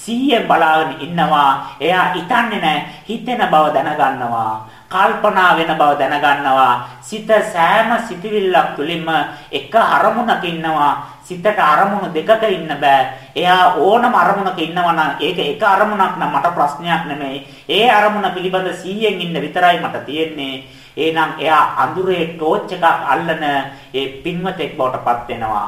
100න් බලාගෙන ඉන්නවා. එයා හිතන්නේ නැහැ හිතෙන බව දැනගන්නවා. කල්පනා වෙන බව දැනගන්නවා. සිත සෑම සිටිවිල්ලක් තුලින්ම එක අරමුණක ඉන්නවා. සිතට අරමුණු දෙකක ඉන්න බෑ. එයා ඕනම අරමුණක ඉන්නවා නම් ඒක එක අරමුණක් නම් මට ප්‍රශ්නයක් නෙමෙයි. ඒ අරමුණ පිළිබඳ 100න් ඉන්න විතරයි මට තියෙන්නේ. එහෙනම් එයා අඳුරේ ටෝච් එකක් අල්ලන ඒ පින්වතෙක් බවට පත් වෙනවා.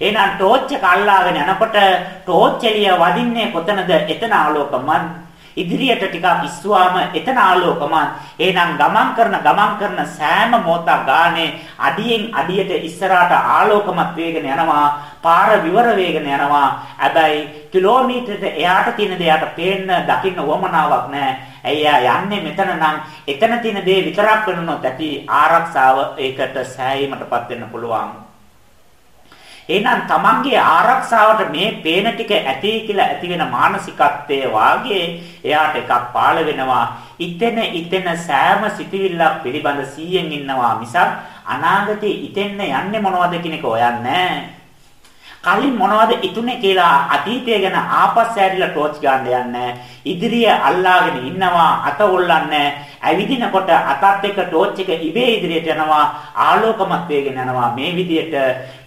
එහෙනම් ටෝච් එක අල්ලාගෙන යනකොට ටෝච් එළිය වදින්නේ කොතනද? එතන ආලෝකමත් ඉදිරියට ටිකක් ඉස්සුවාම එතන ආලෝකමත්. එහෙනම් ගමන් කරන ගමන් කරන සෑම මොහොතක් ගානේ අඩියෙන් අඩියට ඉස්සරහට ආලෝකමත් වේගන යනවා. පාර විවර වේගන යනවා. හැබැයි කිලෝමීටරට එයාට තියෙන දෙයට පේන්න දකින්න උවමනාවක් නැහැ. ඇයි යන්නේ මෙතන නම් එතන තියෙන දේ විතරක් වෙනුනොත් ඇති ආරක්ෂාව ඒකට සෑයීමටපත් වෙන්න පුළුවන්. එහෙනම් තමන්ගේ ආරක්ෂාවට මේ පේන ටික ඇති කියලා ඇති වෙන මානසිකත්වයේ වාගේ එයාට එකක් පාළ වෙනවා. ඉතෙන ඉතෙන සෑම සිටිවිල්ලක් පිළිබඳ 100න් ඉන්නවා මිසක් අනාගතේ ඉතෙන්න යන්නේ මොනවද කියන එක හොයන්නේ නැහැ. කලින් මොනවද ඉතුනේ කියලා අතීතය ගැන ආපස්සට ඇරිලා ටෝච් ගන්න යන්නේ ඉදිරිය අල්ලාගෙන ඉන්නවා අත ඔල්ලන්නේ ඇවිදිනකොට අතත් එක්ක ටෝච් එක ඉබේ ඉදිරියට යනවා ආලෝකමත් වේගෙන යනවා මේ විදිහට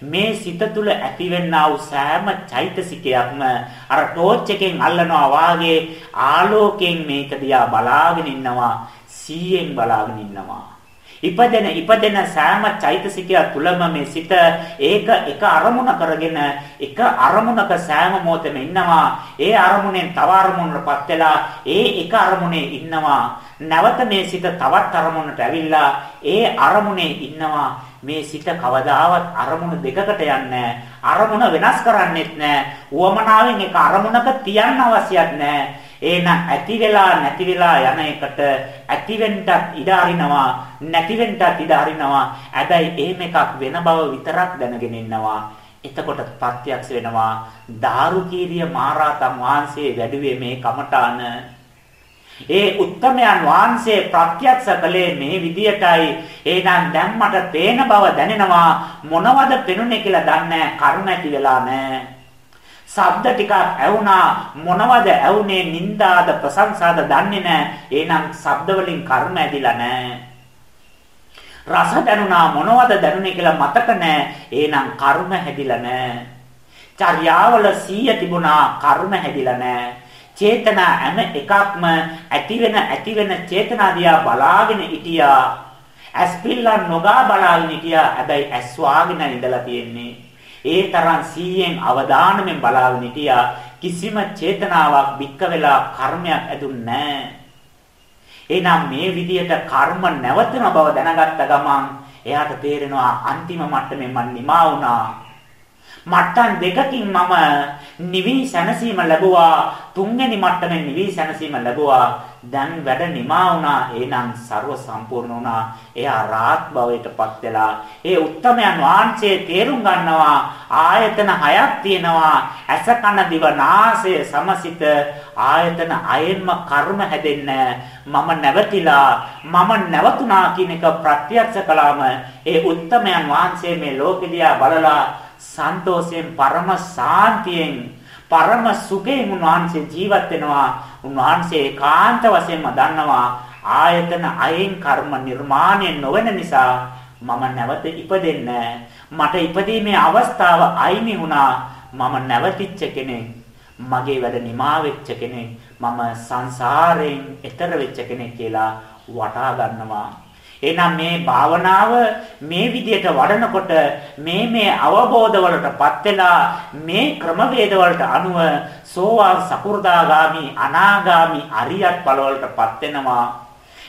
මේ සිත තුළ ඇතිවෙනා වූ සෑම චෛතසිකයක්ම අර ටෝච් එකෙන් අල්ලනවා වාගේ ආලෝකයෙන් මේක දිහා බලාගෙන ඉන්නවා සීයෙන් බලාගෙන ඉන්නවා ඉපදෙන ඉපදෙන සෑම චෛතසිකය තුළම මේ සිත ඒක එක අරමුණ කරගෙන එක අරමුණක සෑම මොහොතෙම ඉන්නවා. ඒ අරමුණෙන් තව අරමුණකටපත් වෙලා ඒ එක අරමුණේ ඉන්නවා. නැවත මේ සිත තවත් අරමුණට ඇවිල්ලා ඒ අරමුණේ ඉන්නවා. මේ සිත කවදාවත් අරමුණු දෙකකට යන්නේ අරමුණ වෙනස් කරන්නේත් නැහැ. උවමනාවෙන් එක අරමුණක තියන්න අවශ්‍යත් නැහැ. එහෙනම් ඇති වෙලා නැති වෙලා යන එකට ඇති වෙන්නත් ඉඩ අරිනවා නැති වෙන්නත් ඉඩ අරිනවා හැබැයි එහෙම එකක් වෙන බව විතරක් දැනගෙන ඉන්නවා එතකොට ප්‍රත්‍යක්ෂ වෙනවා දාරුකීරිය මහරහතන් වහන්සේ වැඩුවේ මේ කමඨාන ඒ උත්තමයන් වහන්සේ ප්‍රත්‍යක්ෂ කළේ මේ විදියටයි එහෙනම් දැන් මට පේන බව දැනෙනවා මොනවද පෙනුනේ කියලා දන්නේ කර්ම ඇති වෙලා නැහැ ශබ්ද ටිකක් ඇහුණා මොනවද ඇහුනේ නින්දාද ප්‍රශංසාද දන්නේ නැහැ. එහෙනම් ශබ්ද වලින් කර්ම ඇදිලා නැහැ. රස දැනුණා මොනවද දැනුනේ කියලා මතක නැහැ. එහෙනම් කර්ම හැදිලා නැහැ. චර්යාවල සීය තිබුණා කර්ම හැදිලා නැහැ. චේතනා හැම එකක්ම ඇති වෙන ඇති වෙන චේතනා දිහා බලාගෙන හිටියා. ඇස් පිල්ලන් නොගා බලාගෙන හිටියා. හැබැයි ඇස් වාගෙන ඉඳලා තියෙන්නේ. ඒ තරම් සීයෙන් අවධානයෙන් බලාගෙන හිටියා කිසිම චේතනාවක් වික්ක වෙලා කර්මයක් ඇදුන්නේ නැහැ. එහෙනම් මේ විදියට කර්ම නැවතුන බව දැනගත්ත ගමන් එයාට තේරෙනවා අන්තිම මට්ටමේ මම නිමා වුණා. මට්ටම් දෙකකින් මම නිවි සැනසීම ලැබුවා. තුන්වෙනි මට්ටමේ නිවි සැනසීම ලැබුවා. දැන් වැඩ නිමා වුණා. එහෙනම් ਸਰව සම්පූර්ණ වුණා. එයා රාත් භවයටපත් වෙලා. ඒ උත්තමයන් වහන්සේ තේරුම් ගන්නවා ආයතන හයක් තියෙනවා. ඇස කන දිව නාසය සමසිත ආයතන අයෙන්ම කර්ම හැදෙන්නේ මම නැවතිලා මම නැවතුණා කියන එක ප්‍රත්‍යක්ෂ කළාම ඒ උත්තමයන් වහන්සේ මේ ලෝකෙදියා බලලා සන්තෝෂයෙන් පරම සාන්තියෙන් පරම සුඛයෙන් උන්වහන්සේ ජීවත් වෙනවා. උන්වහන්සේ ඒකාන්ත වශයෙන්ම දන්නවා ආයතන අයින් කර්ම නිර්මාණය නොවන නිසා මම නැවත ඉපදෙන්නේ මට ඉපදීමේ අවස්ථාව අයිමි වුණා. මම නැවතිච්ච කෙනෙක්. මගේ වැඩ නිමා වෙච්ච කෙනෙක්. මම සංසාරයෙන් එතර වෙච්ච කෙනෙක් කියලා වටහා ගන්නවා. එහෙනම් මේ භාවනාව මේ විදිහට වඩනකොට මේ මේ අවබෝධ වලටපත් වෙලා මේ ක්‍රමවේද වලට අනුව සෝවාන් සකු르දාගාමි අනාගාමි අරියත් ඵල වලටපත් වෙනවා.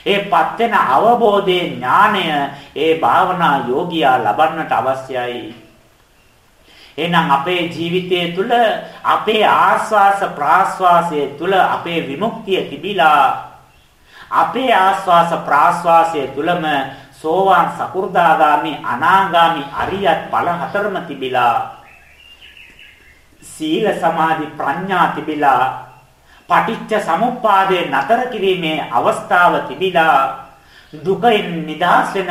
ඒපත් වෙන අවබෝධයේ ඥාණය ඒ භාවනා යෝගියා ලබන්නට අවශ්‍යයි. එහෙනම් අපේ ජීවිතය තුළ අපේ ආස්වාස ප්‍රාස්වාසයේ තුළ අපේ විමුක්තිය තිබිලා අපේ ආස්වාස ප්‍රාස්වාසයේ තුලම සෝවාන් සකු르දාගාමි අනාගාමි අරියත් ඵල හතරම තිබිලා සීල සමාධි ප්‍රඥා තිබිලා පටිච්ච සමුප්පාදේ නතර කිරීමේ අවස්ථාව තිබිලා දුකෙන් නිදහස් වෙන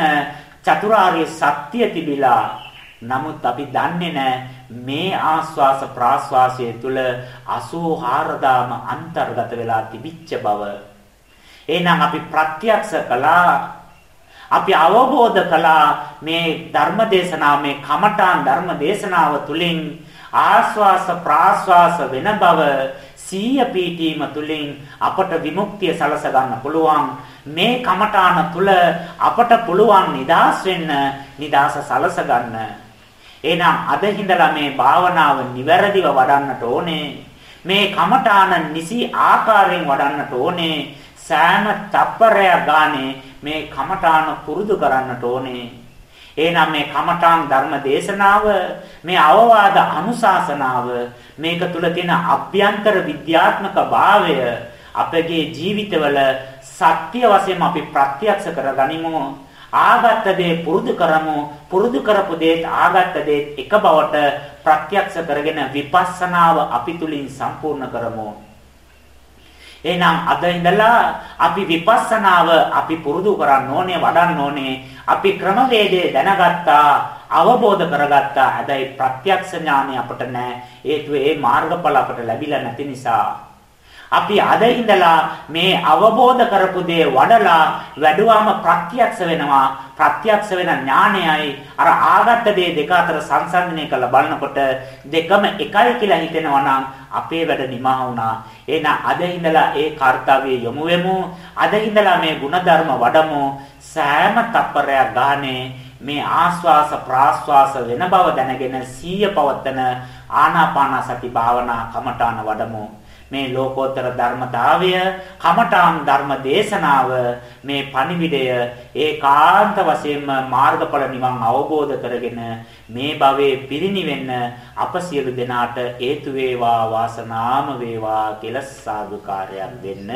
චතුරාර්ය සත්‍ය තිබිලා. නමුත් අපි දන්නේ නැහැ මේ ආස්වාස ප්‍රාස්වාසයේ තුල 84000ම අන්තර්ගත වෙලා තිබිච්ච බව. එහෙනම් අපි ප්‍රත්‍යක්ෂ කළා. අපි අවබෝධ කළා මේ ධර්ම දේශනාව මේ කමඨාන් ධර්ම දේශනාව තුලින් ආස්වාස ප්‍රාස්වාස වෙන බව සීය පීඨීම තුලින් අපට විමුක්තිය සලස ගන්න පුළුවන්. මේ කමඨාන තුල අපට පුළුවන් නිදාස් වෙන්න නිදාස සලස ගන්න. එහෙනම් අද හිඳලා මේ භාවනාව නිවැරදිව වඩන්නට ඕනේ. මේ කමඨාන නිසි ආකාරයෙන් වඩන්නට ඕනේ. සෑම තප්පරයක් ගානේ මේ කමඨාන පුරුදු කරන්නට ඕනේ. එහෙනම් මේ කමඨාන් ධර්ම දේශනාව මේ අවවාද අනුශාසනාව මේක තුල තියෙන අභ්‍යන්තර විද්‍යාත්මක භාවය අපගේ ජීවිතවල සත්‍ය වශයෙන් අපි ප්‍රත්‍යක්ෂ කරගනිමු ආගත්ත දේ පුරුදු කරමු. පුරුදු කරපු දේ ආගත්ත දේ එක බවට ප්‍රත්‍යක්ෂ කරගෙන විපස්සනාව අපි තුලින් සම්පූර්ණ කරමු. එහෙනම් අද ඉඳලා අපි විපස්සනාව අපි පුරුදු කරන්න ඕනේ වඩන්න ඕනේ. අපි ක්‍රමවේදය දැනගත්තා, අවබෝධ කරගත්තා. හැබැයි ප්‍රත්‍යක්ෂ ඥානය අපට නැහැ. හේතුව ඒ මාර්ගඵල අපට ලැබිලා නැති නිසා. අපි අද ඉඳලා මේ අවබෝධ කරපු දේ වඩලා වැඩුවාම ප්‍රත්‍යක්ෂ වෙනවා ප්‍රත්‍යක්ෂ වෙන ඥානයයි අර ආගත්ත දේ දෙක අතර සංසන්දනය කරලා බලනකොට දෙකම එකයි කියලා හිතෙනවා නම් අපේ වැඩ නිමා වුණා. එහෙනම් අද ඉඳලා ඒ කාර්යය යොමු වෙමු. අද ඉඳලා මේ ಗುಣධර්ම වඩමු. සෑම තප්පරයක් ගානේ මේ ආස්වාස ප්‍රාස්වාස වෙන බව දැනගෙන සීය පවත්තන ආනාපාන සති භාවනා කමඨාන වඩමු. මේ ලෝකෝත්තර ධර්මතාවය කමඨාන් ධර්ම දේශනාව මේ පණිවිඩය ඒකාන්ත වශයෙන්ම මාර්ගඵල නිවන් අවබෝධ කරගෙන මේ භවයේ පිරිණිවෙන්න අප සියලු දෙනාට හේතු වේවා වාසනාම වේවා කියලා සාදුකාරයක් දෙන්න.